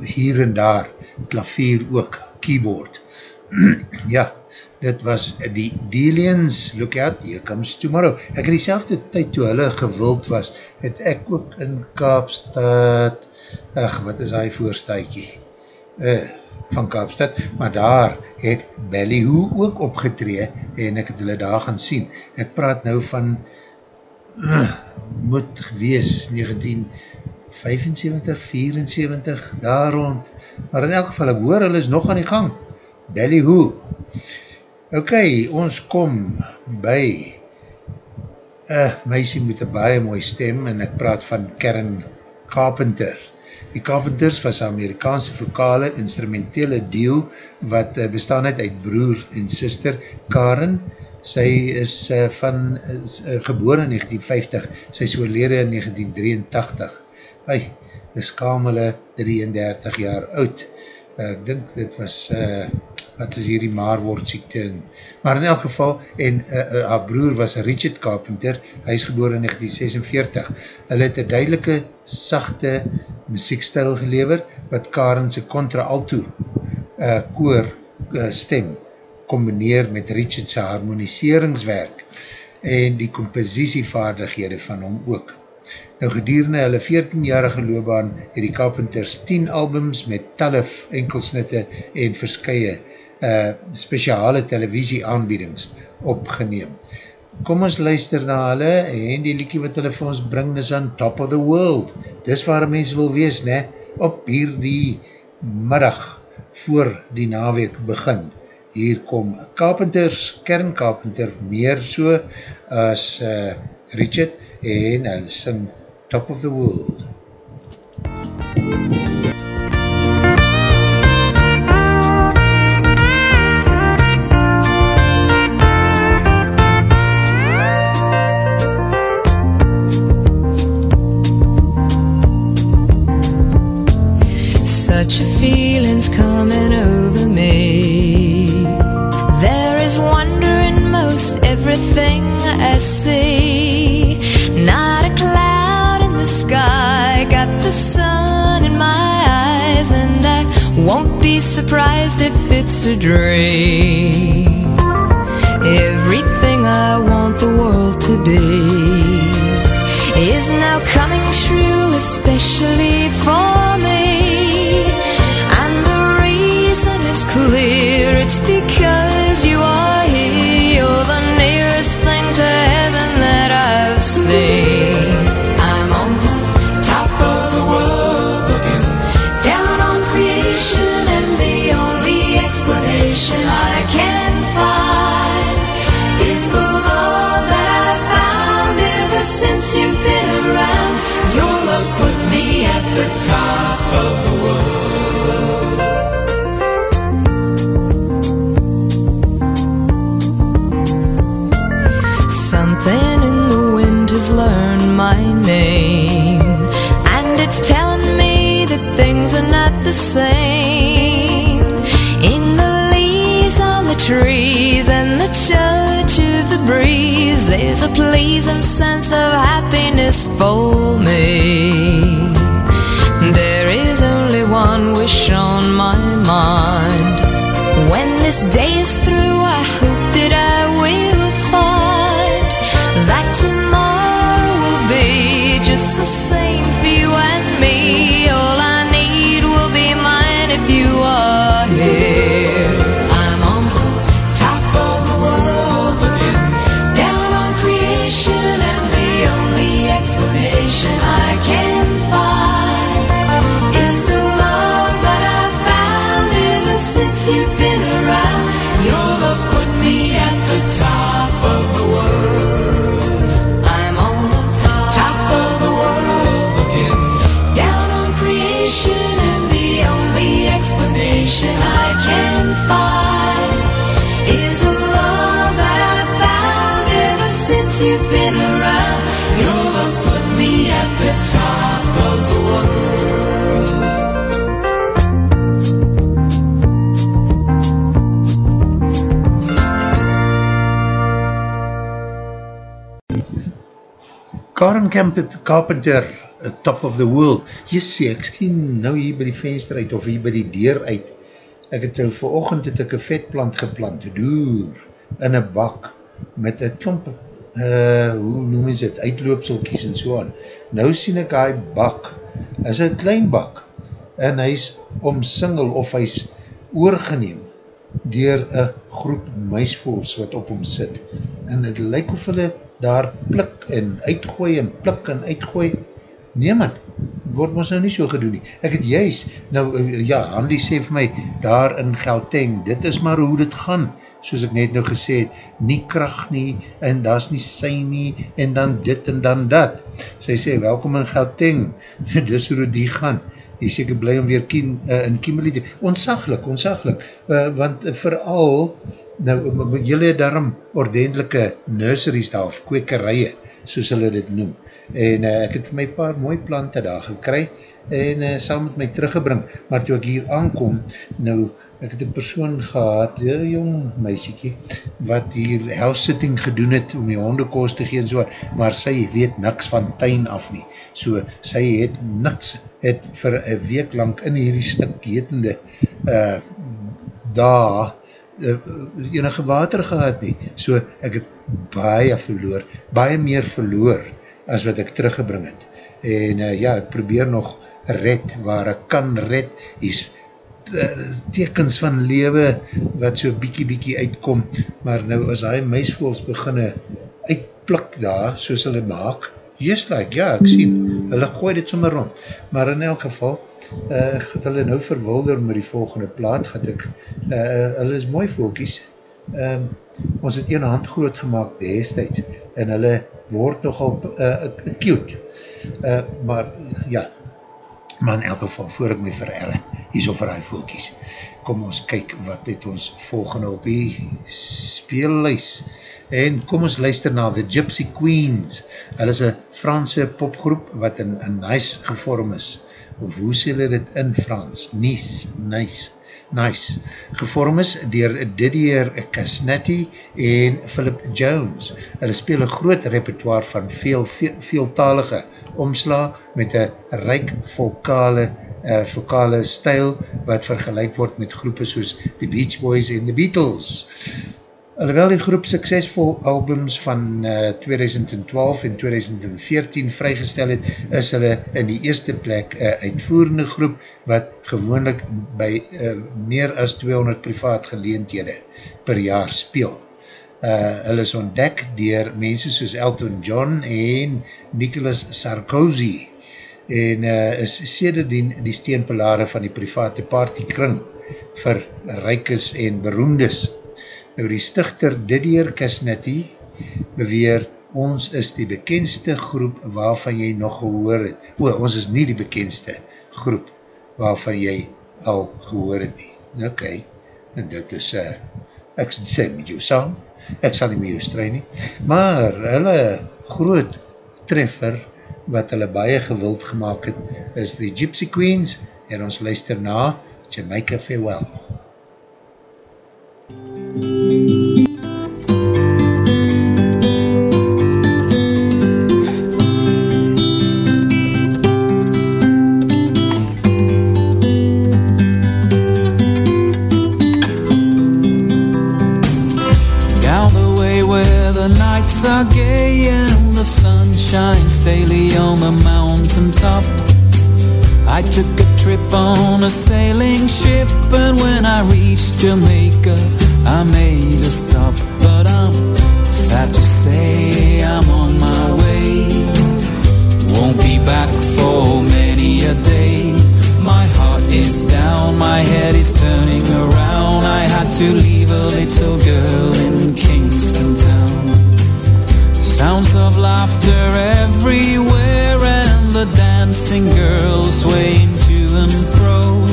hier en daar klavier ook, keyboard. ja, dit was die Delians, look out, here comes tomorrow. Ek het die selfde tyd toe hulle gewild was, het ek ook in Kaapstad, ach, wat is hy voorstuitjie? Uh, van Kaapstad, maar daar het Ballyhoo ook opgetree en ek het hulle daar gaan sien. Ek praat nou van uh, moet wees 1975, 74, daar rond, maar in elk geval ek hoor hulle is nog aan die gang. Ballyhoo. Ok, ons kom by een meisie met een baie mooi stem en ek praat van Karen Carpenter. Die Carpenters was Amerikaanse vokale instrumentele duo wat uh, bestaan het uit broer en sister Karen. Sy is uh, van is, uh, geboor in 1950, sy is oorlede in 1983. Hy is kamele 33 jaar oud. Uh, ek dink dit was uh, wat is hierdie maarwoord siekte in. Maar in elk geval, en uh, uh, haar broer was Richard Carpenter, hy is geboor in 1946. Hulle het een duidelike, sachte muziekstijl gelever, wat Karense contra-alto uh, koor uh, stem combineer met Richardse harmoniseringswerk en die compositievaardighede van hom ook. Nou gedurende hulle 14-jarige loopbaan het die Carpenters 10 albums met talif enkelsnitte en verskye uh, speciale televisie aanbiedings opgeneem. Kom ons luister na hulle en die liekie wat hulle vir ons bring is aan Top of the World. Dis waar mens wil wees, ne? Op hier die middag voor die naweek begin. Hier kom Carpenters, Kern Carpenter, meer so as uh, Richard en hulle sing Top of the World. Such See. Not a cloud in the sky, got the sun in my eyes, and I won't be surprised if it's a dream. Everything I want the world to be is now coming true, especially for me. And the reason is clear, it's since you've been around. Your love's put me at the top of the world. Something in the wind has learned my name, and it's telling me that things are not the same. In the leaves on the trees and the the breeze, there's a pleasing sense of happiness for me. There is only one wish on my mind. When this day is through, I Karen Camp- Carpenter, uh, Top of the World. Jy sê, ek sien nou hier by die venster uit, of hier by die deur uit. Ek het nou verochend het ek een vetplant geplant, door, in een bak, met een klomp, uh, hoe noem is het, uitloopselkies en so aan. Nou sien ek hy bak, is een klein bak, en hy is omsingel, of hy is oorgeneem, dier een groep muisvoels wat op hom sit. En het lyk of hulle daar plik en uitgooi en plik en uitgooi. Nee man, word ons nou nie so gedoen nie. Ek het juist, nou eh, ja, Andy sê vir my, daar in Gauteng, dit is maar hoe dit gaan. Soos ek net nou gesê het, nie kracht nie, en daar is nie sy nie, en dan dit en dan dat. Sy sê, welkom in Gauteng, dis hoe die gaan jy is seker blij om weer kiem, uh, in Kimberley te, onsaglik, onsaglik, uh, want uh, vooral, nou, jylle daarom ordentelike nurseries daar, of kwekerije, soos hulle dit noem, en uh, ek het my paar mooie plante daar gekry, en uh, saam met my teruggebring, maar toe ek hier aankom, nou, ek het een persoon gehad, een jong meisiekie, wat hier house sitting gedoen het, om die hondekoos te gee en so, maar sy weet niks van tuin af nie, so, sy het niks, het vir een week lang in hierdie stuk getende uh, daar uh, enige water gehad nie, so ek het baie verloor, baie meer verloor, as wat ek teruggebring het, en uh, ja, ek probeer nog red, waar ek kan red, is tekens van lewe wat so bykie bykie uitkom, maar nou as hy meisvoels beginne uitplik daar, soos hulle maak, just like, ja, ek sien, hulle gooi dit sommer rond, maar in elk geval, uh, gaat hulle nou verwilder met die volgende plaat, gaat ek, uh, hulle is mooi voelkies, um, ons het een hand groot gemaakt destijds, en hulle word nogal uh, cute, uh, maar ja, maar in elk geval, voor ek my vererre, hier so vir hy voelkies. Kom ons kyk wat het ons volgende op die speellijs. En kom ons luister na The Gypsy Queens. Hulle is een Franse popgroep wat in, in Nice gevorm is. Of hoe sê hulle dit in Frans? Nice, Nice. Nice. Gevorm is dier Didier Casnetti en Philip Jones. Hulle speel een groot repertoire van veel, veel veeltalige omsla met een rijk volkale uh, vokale stijl wat vergelijk word met groepen soos The Beach Boys en The Beatles. Alhoewel die groep suksesvol albums van uh, 2012 en 2014 vrygestel het, is hulle in die eerste plek uh, uitvoerende groep wat gewoonlik by uh, meer as 200 privaat geleendhede per jaar speel. Uh, hulle is ontdek dier mense soos Elton John en Nicholas Sarkozy en uh, is sederdien die steenpilare van die private partykring vir rykes en beroemdes. Nou die stichter Didier Kasnetti beweer ons is die bekendste groep waarvan jy nog gehoor het. O, ons is nie die bekendste groep waarvan jy al gehoor het nie. Ok, en dit is, uh, ek sê met jou saam, ek sal nie met jou strui nie, maar hulle groot treffer wat hulle baie gewild gemaakt het, is die Gypsy Queens, en ons luister na Jamaica Farewell. Down the way where the nights are gay and the sun shines daily on the mountain top. I took a trip on a sailing ship, and when I reached Jamaica, I made a stop. But I'm sad to say I'm on my way. Won't be back for many a day. My heart is down, my head is turning around. I had to leave a little girl in Kingston town. Sounds of laughter everywhere and the dancing girls swaying to and fro.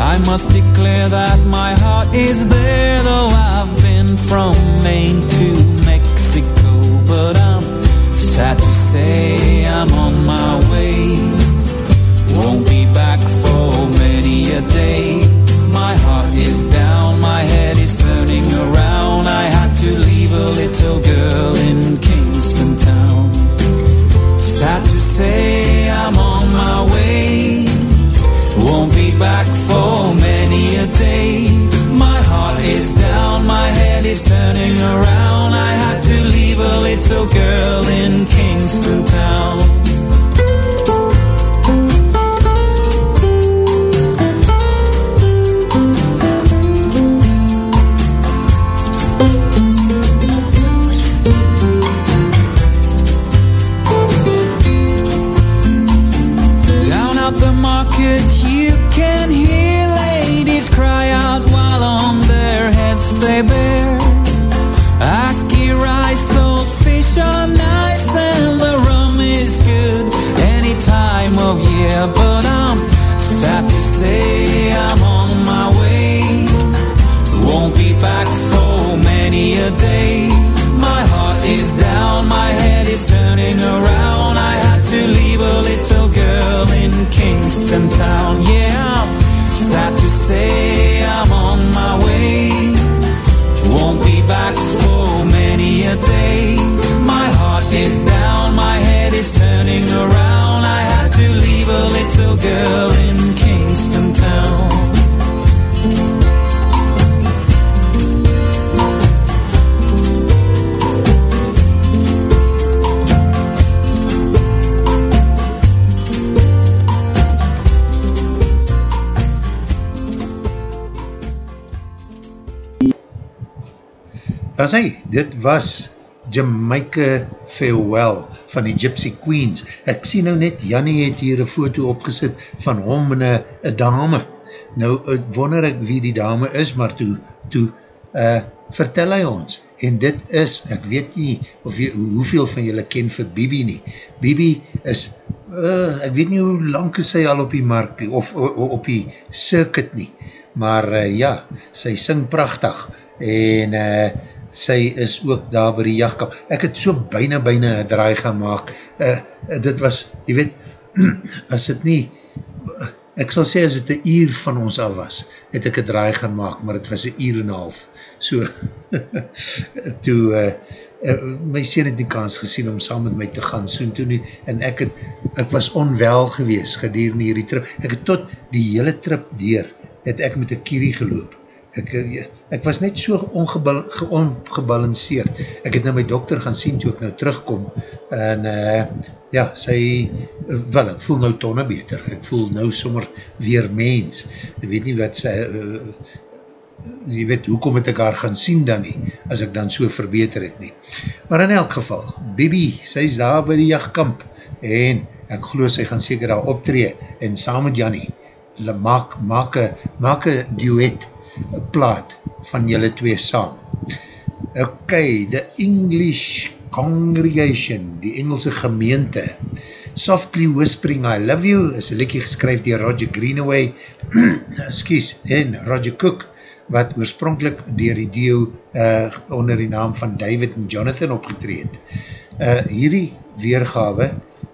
I must declare that my heart is there, though I've been from Maine to Mexico. But I'm sad to say I'm on my way. As hy, dit was Jamaica Farewell van die Gypsy Queens. Ek sien nou net, Jannie het hier een foto opgesit van hom en een dame. Nou, wonder ek wie die dame is, maar toe, toe uh, vertel hy ons. En dit is, ek weet nie, of jy, hoeveel van julle ken vir Bibi nie. Bibi is, uh, ek weet nie hoe lang is sy al op die markt, of uh, op die circuit nie. Maar uh, ja, sy sing prachtig. En uh, sy is ook daar by die jachtkamp. Ek het so byna byna een draai gemaakt. Uh, dit was, jy weet, as het nie, ek sal sê as het een uur van ons af was, het ek een draai gemaakt, maar het was een uur en half. So, toe, uh, uh, my sien het die kans gesien om saam met my te gaan soen toe nie, en ek het, ek was onwel gewees gedurende hierdie trip. Ek het tot die hele trip deur, het ek met een kierie geloop ek, ek was net so ongebal, ongebalanceerd. Ek het nou my dokter gaan sien toe ek nou terugkom en uh, ja, sy, wel, ek voel nou tonne beter. Ek voel nou sommer weer mens. Ek weet nie wat sy, uh, jy weet, hoekom het ek haar gaan sien dan nie, as ek dan so verbeter het nie. Maar in elk geval, Bibi, sy is daar by die jachtkamp en ek geloof sy gaan seker daar optree en saam met Jannie, maak, maak, maak een duet plaat van julle twee saam. Ok, the English Congregation, die Engelse gemeente. Softly Whispering I Love You is een lekkie geskryf dier Roger Greenaway, excuse, en Roger Cook, wat oorspronkelijk dier die deel uh, onder die naam van David en Jonathan opgetreed. Uh, hierdie weergawe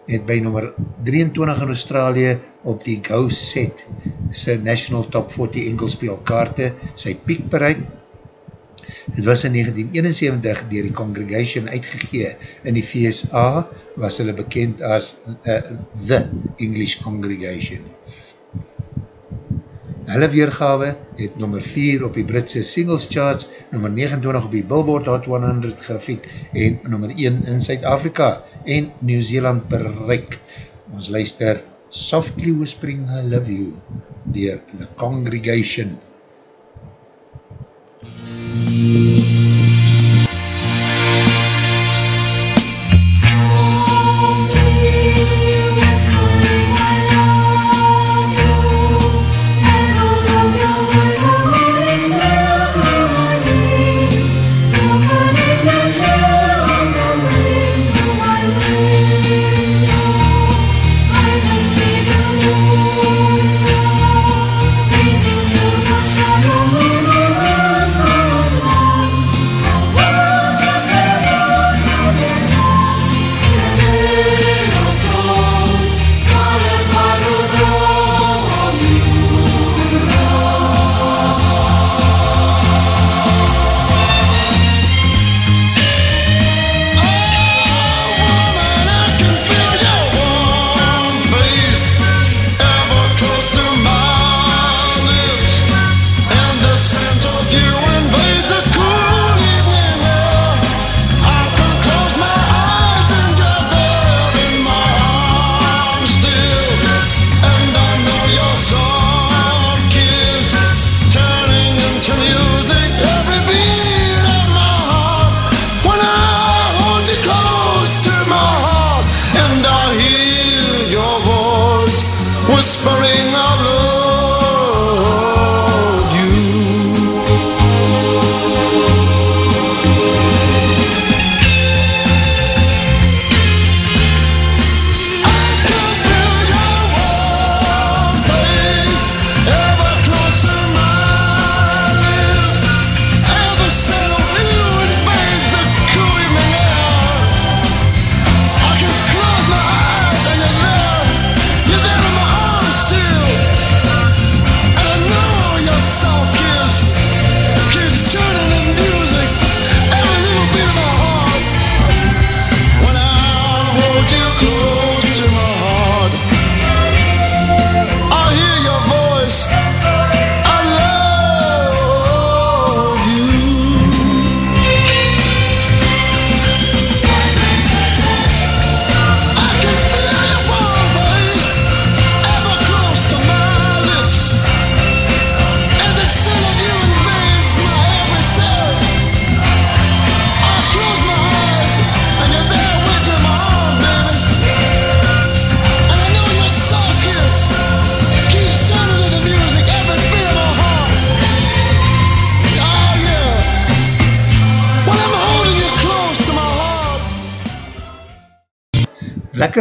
het by nummer 23 in Australië op die Go Set sy National Top 40 enkelspeel-kaarte sy piek bereik. Het was in 1971 dier die Congregation uitgegee. In die VSA was hulle bekend as uh, The English Congregation. Hulle weergawe het nummer 4 op die Britse singles charts, nummer 29 op die Billboard Hot 100 grafiek en nummer 1 in Suid-Afrika en Nieuw-Zeeland bereik. Ons luister Softly Whispering I Love You dier The Congregation. So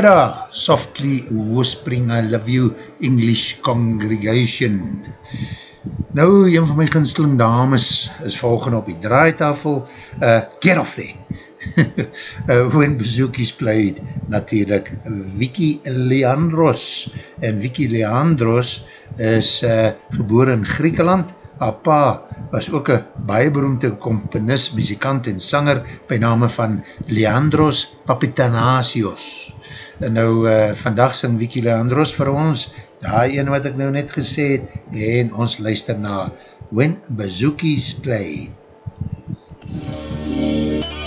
daar, softly whispering I love you English congregation. Nou, een van my ginsteling dames is volgende op die draaitafel, uh, get off there. uh, when bezoekies played natuurlijk Vicky Leandros en Vicky Leandros is uh, geboor in Griekenland haar pa was ook een baie beroemde komponist, muzikant en sanger by name van Leandros Papitanasios en nou uh, vandag sing Vicky Leandros vir ons die ene wat ek nou net gesê het en ons luister na When Bezoekies Play. When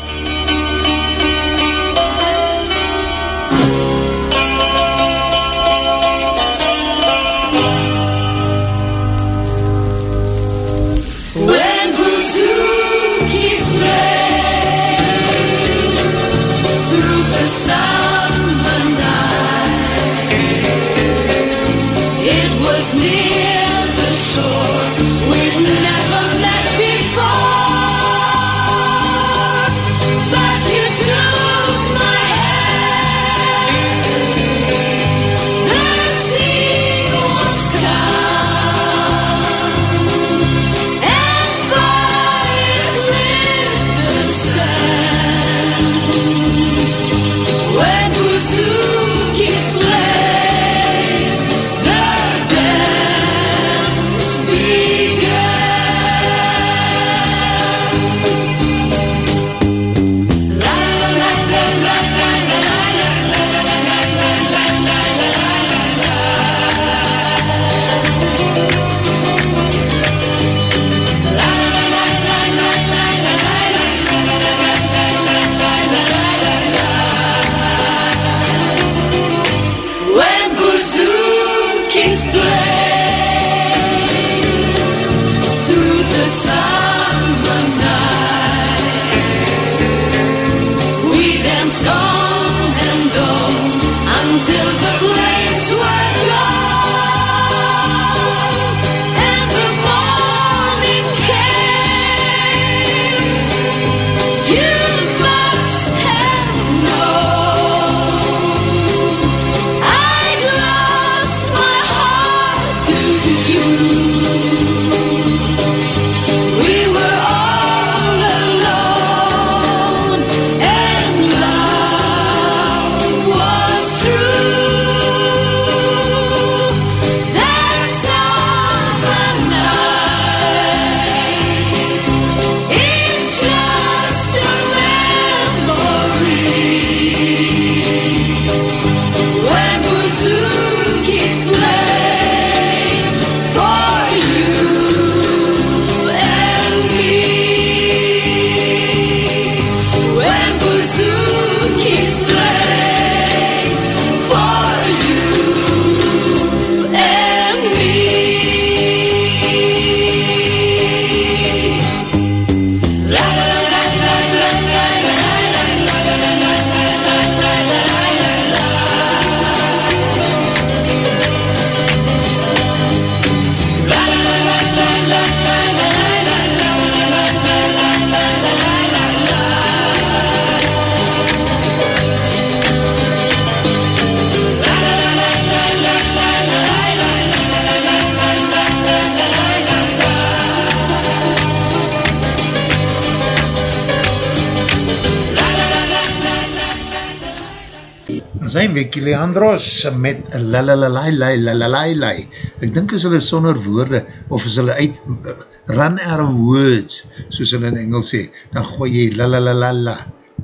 Leandros met lalalalalai. Ek dink is hulle sonder woorde of is hulle uit uh, run out of words, soos hulle in Engels sê, dan gooi jy lalalalala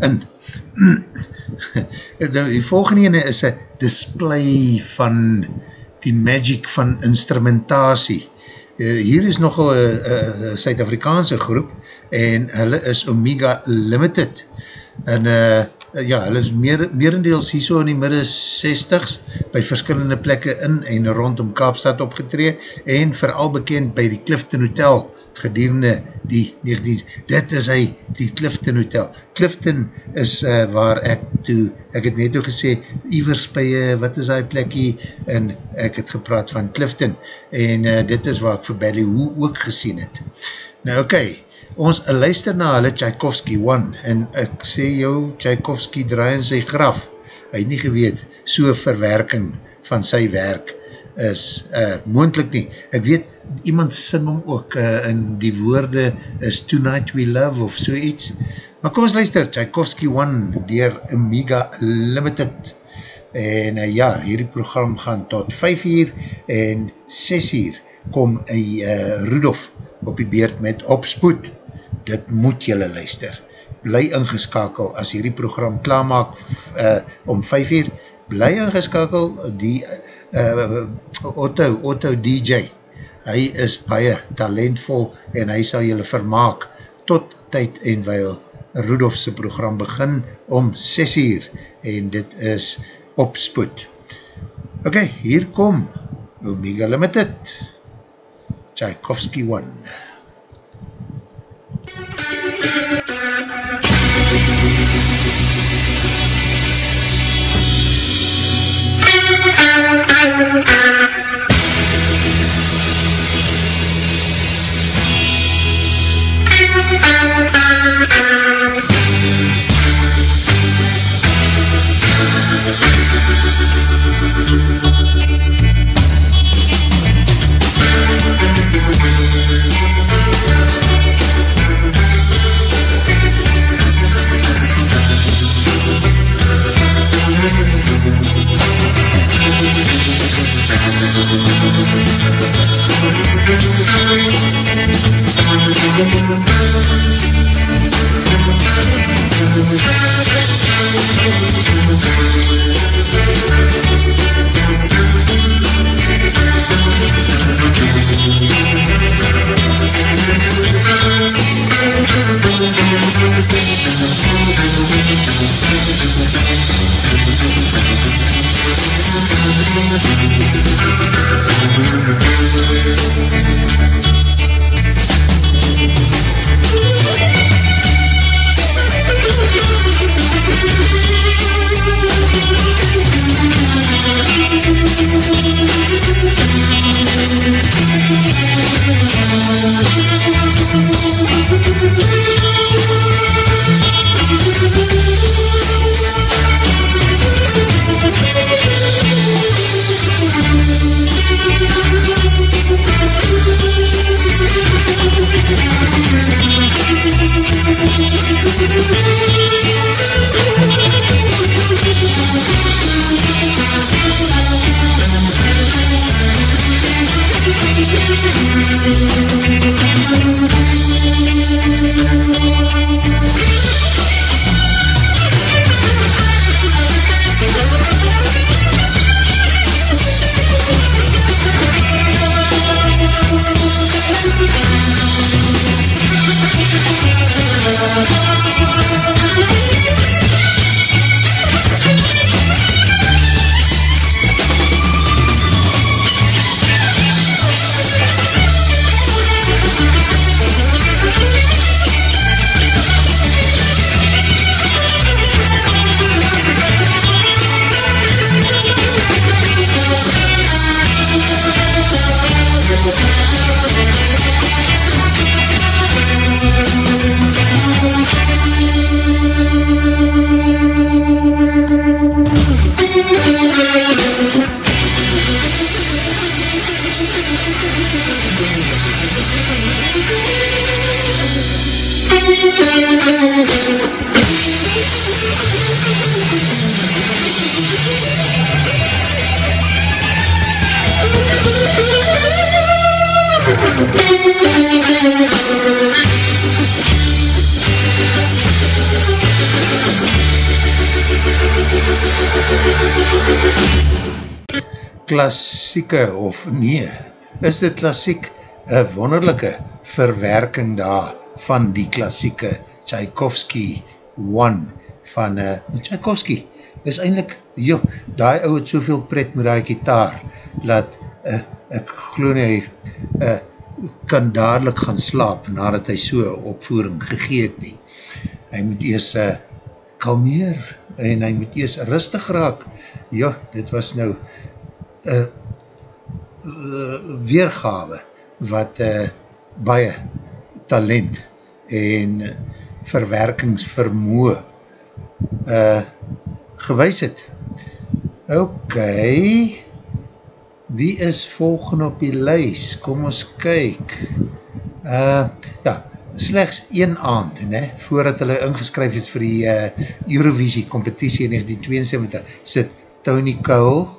in. Nou, die volgende ene is een display van die magic van instrumentatie. Uh, hier is nogal een Suid-Afrikaanse groep en hulle is Omega Limited en uh, ja, hulle is meer, merendeels hier so in die midde 60s by verskillende plekke in en rondom Kaapstad opgetree en vooral bekend by die Clifton Hotel gedurende die 19... Dit is hy, die Clifton Hotel. Clifton is uh, waar ek toe, ek het net toe gesê, Ivers by, uh, wat is hy plekkie, en ek het gepraat van Clifton, en uh, dit is waar ek vir Ballyhoo ook gesien het. Nou oké, okay, ons luister na hulle Tchaikovsky One, en ek sê jou, Tchaikovsky draai in sy graf, hy het nie geweet, so verwerking van sy werk is uh, moendlik nie. Ek weet, iemand sing hom ook uh, in die woorde is Tonight We Love of so iets. Maar kom ons luister, Tchaikovsky One dier Amiga Limited. En uh, ja, hierdie program gaan tot 5 uur en 6 uur kom uh, Rudolf op die beurt met opspoed. Dit moet jylle luister. Bly ingeskakel as hierdie program klaarmaak uh, om 5 uur. Bly ingeskakel die uh, Otto, Otto DJ. Hy is baie talentvol en hy sal jylle vermaak tot tyd en weil Rudolfse program begin om 6 uur en dit is opspoed. Ok, hier kom Omega Limited Tchaikovsky One klassieke of nee, is dit klassiek een wonderlijke verwerking daar van die klassieke Tchaikovsky One van uh, Tchaikovsky. Is eindelijk, joh, die ou het soveel pret met die gitaar, dat uh, ek geloof nie, hy uh, kan dadelijk gaan slaap nadat hy so opvoering gegeet nie. Hy moet eers uh, kalmeer en hy moet eers rustig raak. Ja, dit was nou uh, weergawe wat uh, baie talent en verwerkingsvermoe uh, gewys het Ok, wie is volgende op die lys? Kom ons kyk. Uh, ja, slechts een aand, ne, voordat hulle ingeskryf is vir die uh, Eurovisie competitie in 1972, sit Tony Cole,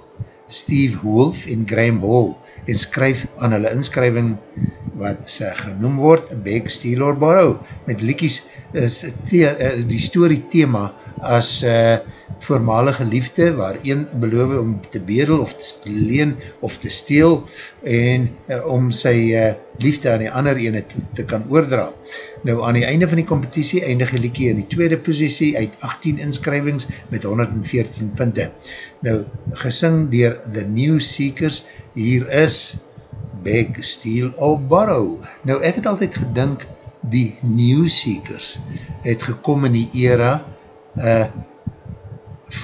Steve Wolf en Graham Hall en skryf aan hulle inskrywing wat sy genoem word, Beg, Steal or Borrow, met liekies is the, uh, die story thema as uh, voormalige liefde waar een beloof om te bedel of te leen of te steel en uh, om sy uh, liefde aan die ander ene te, te kan oordra. Nou aan die einde van die competitie eindig die liekie in die tweede posiesie uit 18 inskrywings met 114 punte. Nou gesing dier The New Seekers, hier is Beg, Steal or Borrow. Nou ek het altyd gedink die New Seekers het gekom in die era uh,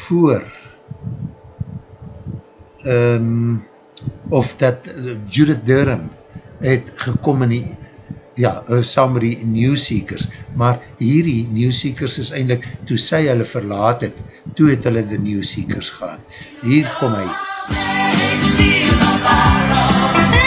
voor um, of dat Judith Durham het gekom in die ja, saam met die New Seekers maar hierdie New Seekers is eindelijk toe sy hulle verlaat het toe het hulle the New Seekers gehad. Hier kom hy. Look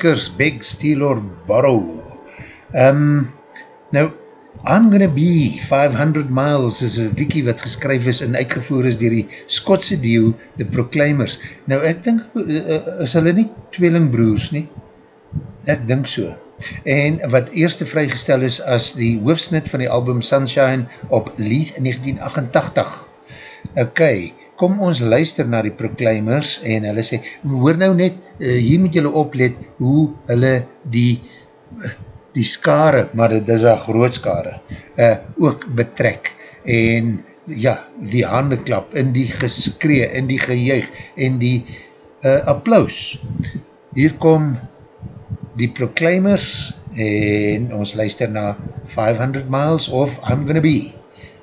New Seekers, Beg, Steal or Borrow. Um, nou, I'm Gonna Be 500 Miles is een diekie wat geskryf is en uitgevoer is dier die Skotse duo, The Proclaimers. Nou, ek dink, uh, is hulle nie tweelingbroers nie? Ek dink so. En wat eerste vrygestel is as die hoofsnit van die album Sunshine op Leith 1988. Ok, kom ons luister na die Proclaimers en hulle sê, hoor nou net, uh, hier moet julle oplet hoe hulle die die skare, maar dit is een groot skare, uh, ook betrek en ja, die hande klap, in die geskree, in die gejuig, en die uh, applaus. Hier kom die Proclaimers en ons luister na 500 Miles of I'm Gonna Be,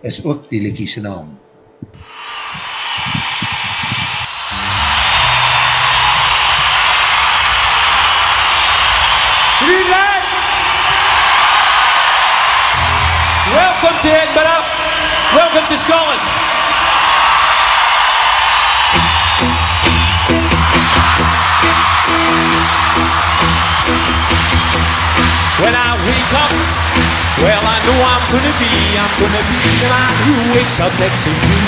is ook die liekiese naam. Welcome to Edinburgh. Welcome to Scotland. When I wake up, well, I know I'm gonna be, I'm gonna be the man who wakes up next to you.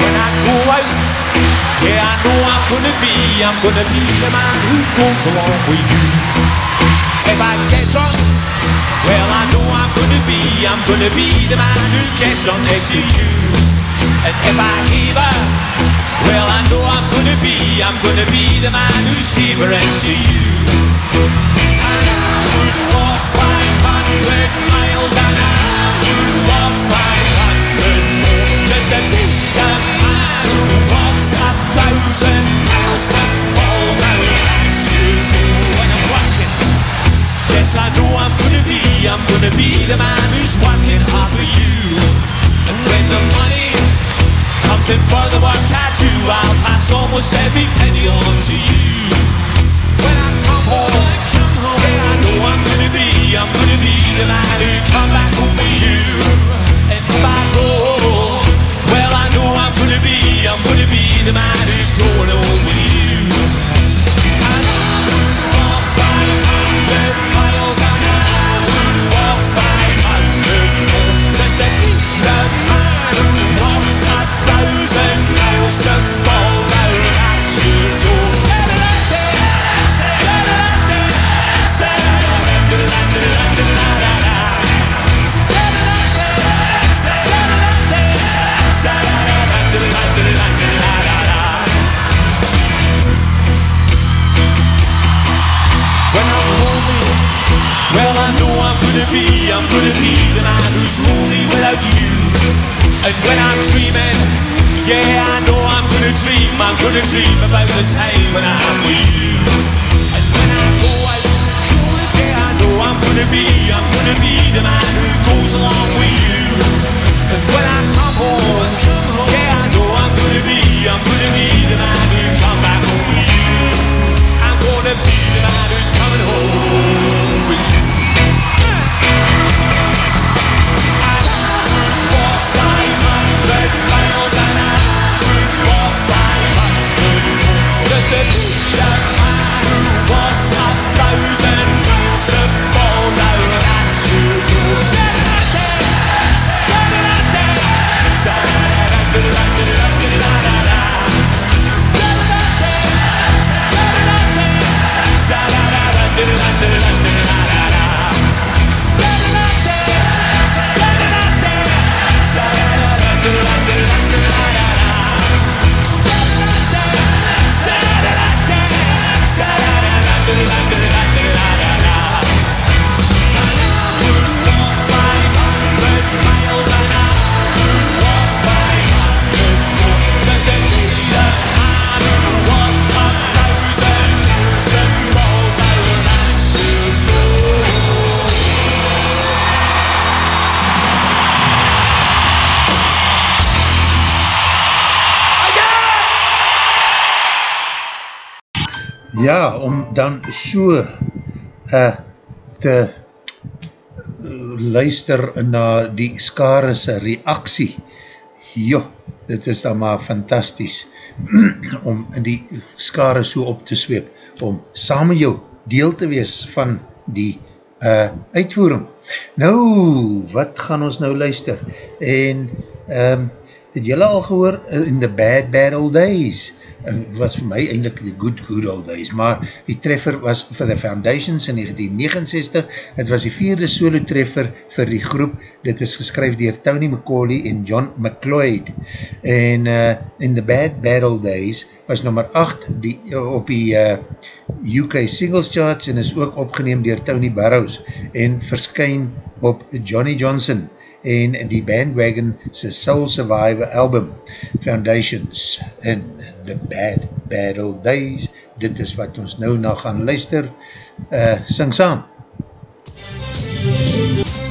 When I go out, yeah, I know I'm gonna be, I'm gonna be the man who goes along with you. If I get drunk, well, I know I'm gonna be, I'm gonna be the man who gets drunk next to you. And if I heaver, well, I know I'm gonna be, I'm gonna be the man who's heavering to you. And I would walk 500 miles and I would walk 500 more just to be the man who walks a thousand miles to fall Yes, I know I'm gonna be, I'm gonna be the man who's working hard for you. And when the money comes in for the work I do, I'll pass almost every penny on to you. When I come home, I come home, yeah, I know I'm gonna be, I'm gonna be the man who come back home with you. And if I go, well, I know I'm gonna be, I'm gonna be the man who's going home with you. I'm gonna be the man who's lonely without you. And when I'm dreaming, yeah I know I'm gonna dream, I'm gonna dream about the time when I'm with you. And when I go out, yeah I know I'm gonna be, I'm gonna be the man who goes along with you. And when I come home, yeah I know I'm gonna be, I'm gonna be the man who come back home with you. I'm gonna be the man who's coming home Ja, om dan so uh, te uh, luister na die skarese reaksie. Jo, dit is dan maar fantastisch om die skare so op te zweep, om saam jou deel te wees van die uh, uitvoering. Nou, wat gaan ons nou luister? En, um, het jylle al gehoor, in the bad, bad old days, en was vir my eindelijk the good, good old days, maar die treffer was vir The Foundations in 1969, het was die vierde solo treffer vir die groep, dit is geskryf dier Tony McCauley en John McLeod, en uh, in the bad, bad old days, was nummer 8 die, op die uh, UK singles charts, en is ook opgeneem dier Tony Barrows, en verskyn op Johnny Johnson, en die bandwagon sy Soul Survivor album Foundations. In The Bad Bad Old Days. Dit is wat ons nou na gaan luister. Uh, sing saam. In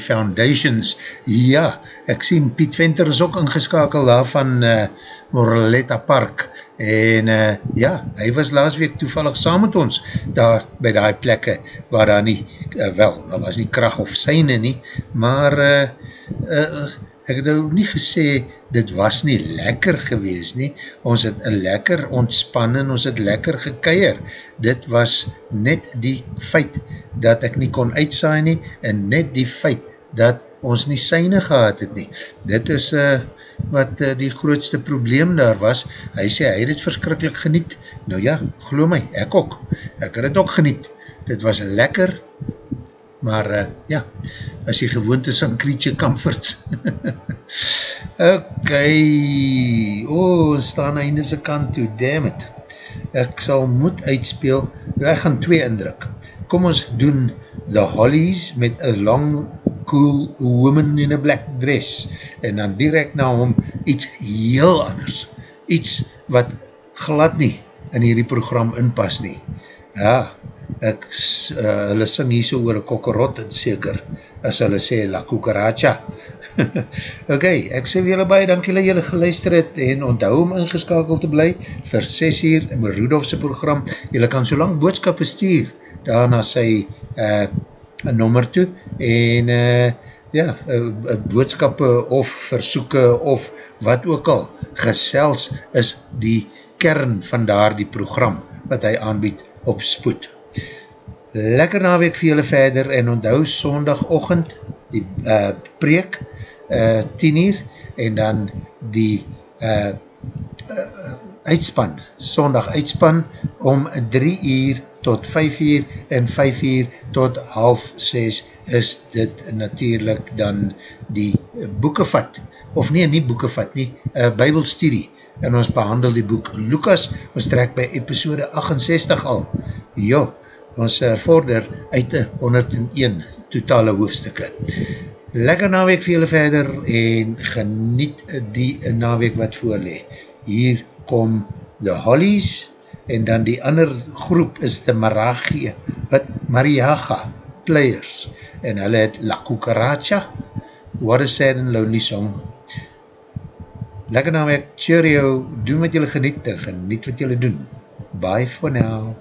die foundations. Ja, ek sien Piet Venter is ook ingeskakel daar van uh, Moraletta Park. En uh, ja, hy was laas week toevallig saam met ons daar by die plekke waar daar nie, uh, wel, daar was nie kracht of syne nie, maar uh, uh, ek het nou nie gesê dit was nie lekker gewees nie, ons het lekker ontspan en ons het lekker gekeier. Dit was net die feit dat ek nie kon uitsaai nie en net die feit dat ons nie syne gehad het nie. Dit is uh, wat uh, die grootste probleem daar was. Hy sê, hy het het verskrikkelijk geniet. Nou ja, glo my, ek ook. Ek het het ook geniet. Dit was lekker, maar uh, ja, as jy gewoond is aan creature comforts. ok, oh, ons staan einde se kant toe, damn it. Ek sal moet uitspeel, ek gaan twee indruk. Kom ons doen The Hollies met a long cool woman in a black dress en dan direct na hom iets heel anders. Iets wat glad nie in hierdie program inpas nie. Ja, ek, uh, hulle sing hier so oor een kokkerot en seker, as hulle sê la cucaracha. ok, ek sê vir julle baie, dank julle julle geluister het en onthou om ingeskakeld te bly vir 6 uur in my Rudolfse program. Julle kan so lang boodskappe stuur daarna sy uh, nommer toe en uh, ja, uh, boodskappe of versoeke of wat ook al, gesels is die kern van daar die program wat hy aanbied op spoed. Lekker naweek vir julle verder en onthou sondagochtend die uh, preek uh, 10 uur en dan die uh, uh, uitspan, sondag uitspan om 3 uur tot 5 uur en 5 uur tot half 6 is dit natuurlijk dan die boekevat, of nie, nie boekevat nie, uh, bybelstudie, en ons behandel die boek Lukas, ons trek by episode 68 al, jo, ons uh, vorder uit die 101 totale hoofdstukke. Lekker naweek vir julle verder, en geniet die naweek wat voorlee. Hier kom The Hollies, en dan die ander groep is de Maragie, wat Mariaga Players, en hulle het La Cucaracha, What a Sad and Lonely Song. Lekker naweek, cheerio, doen wat julle geniet, en geniet wat julle doen. Bye for now.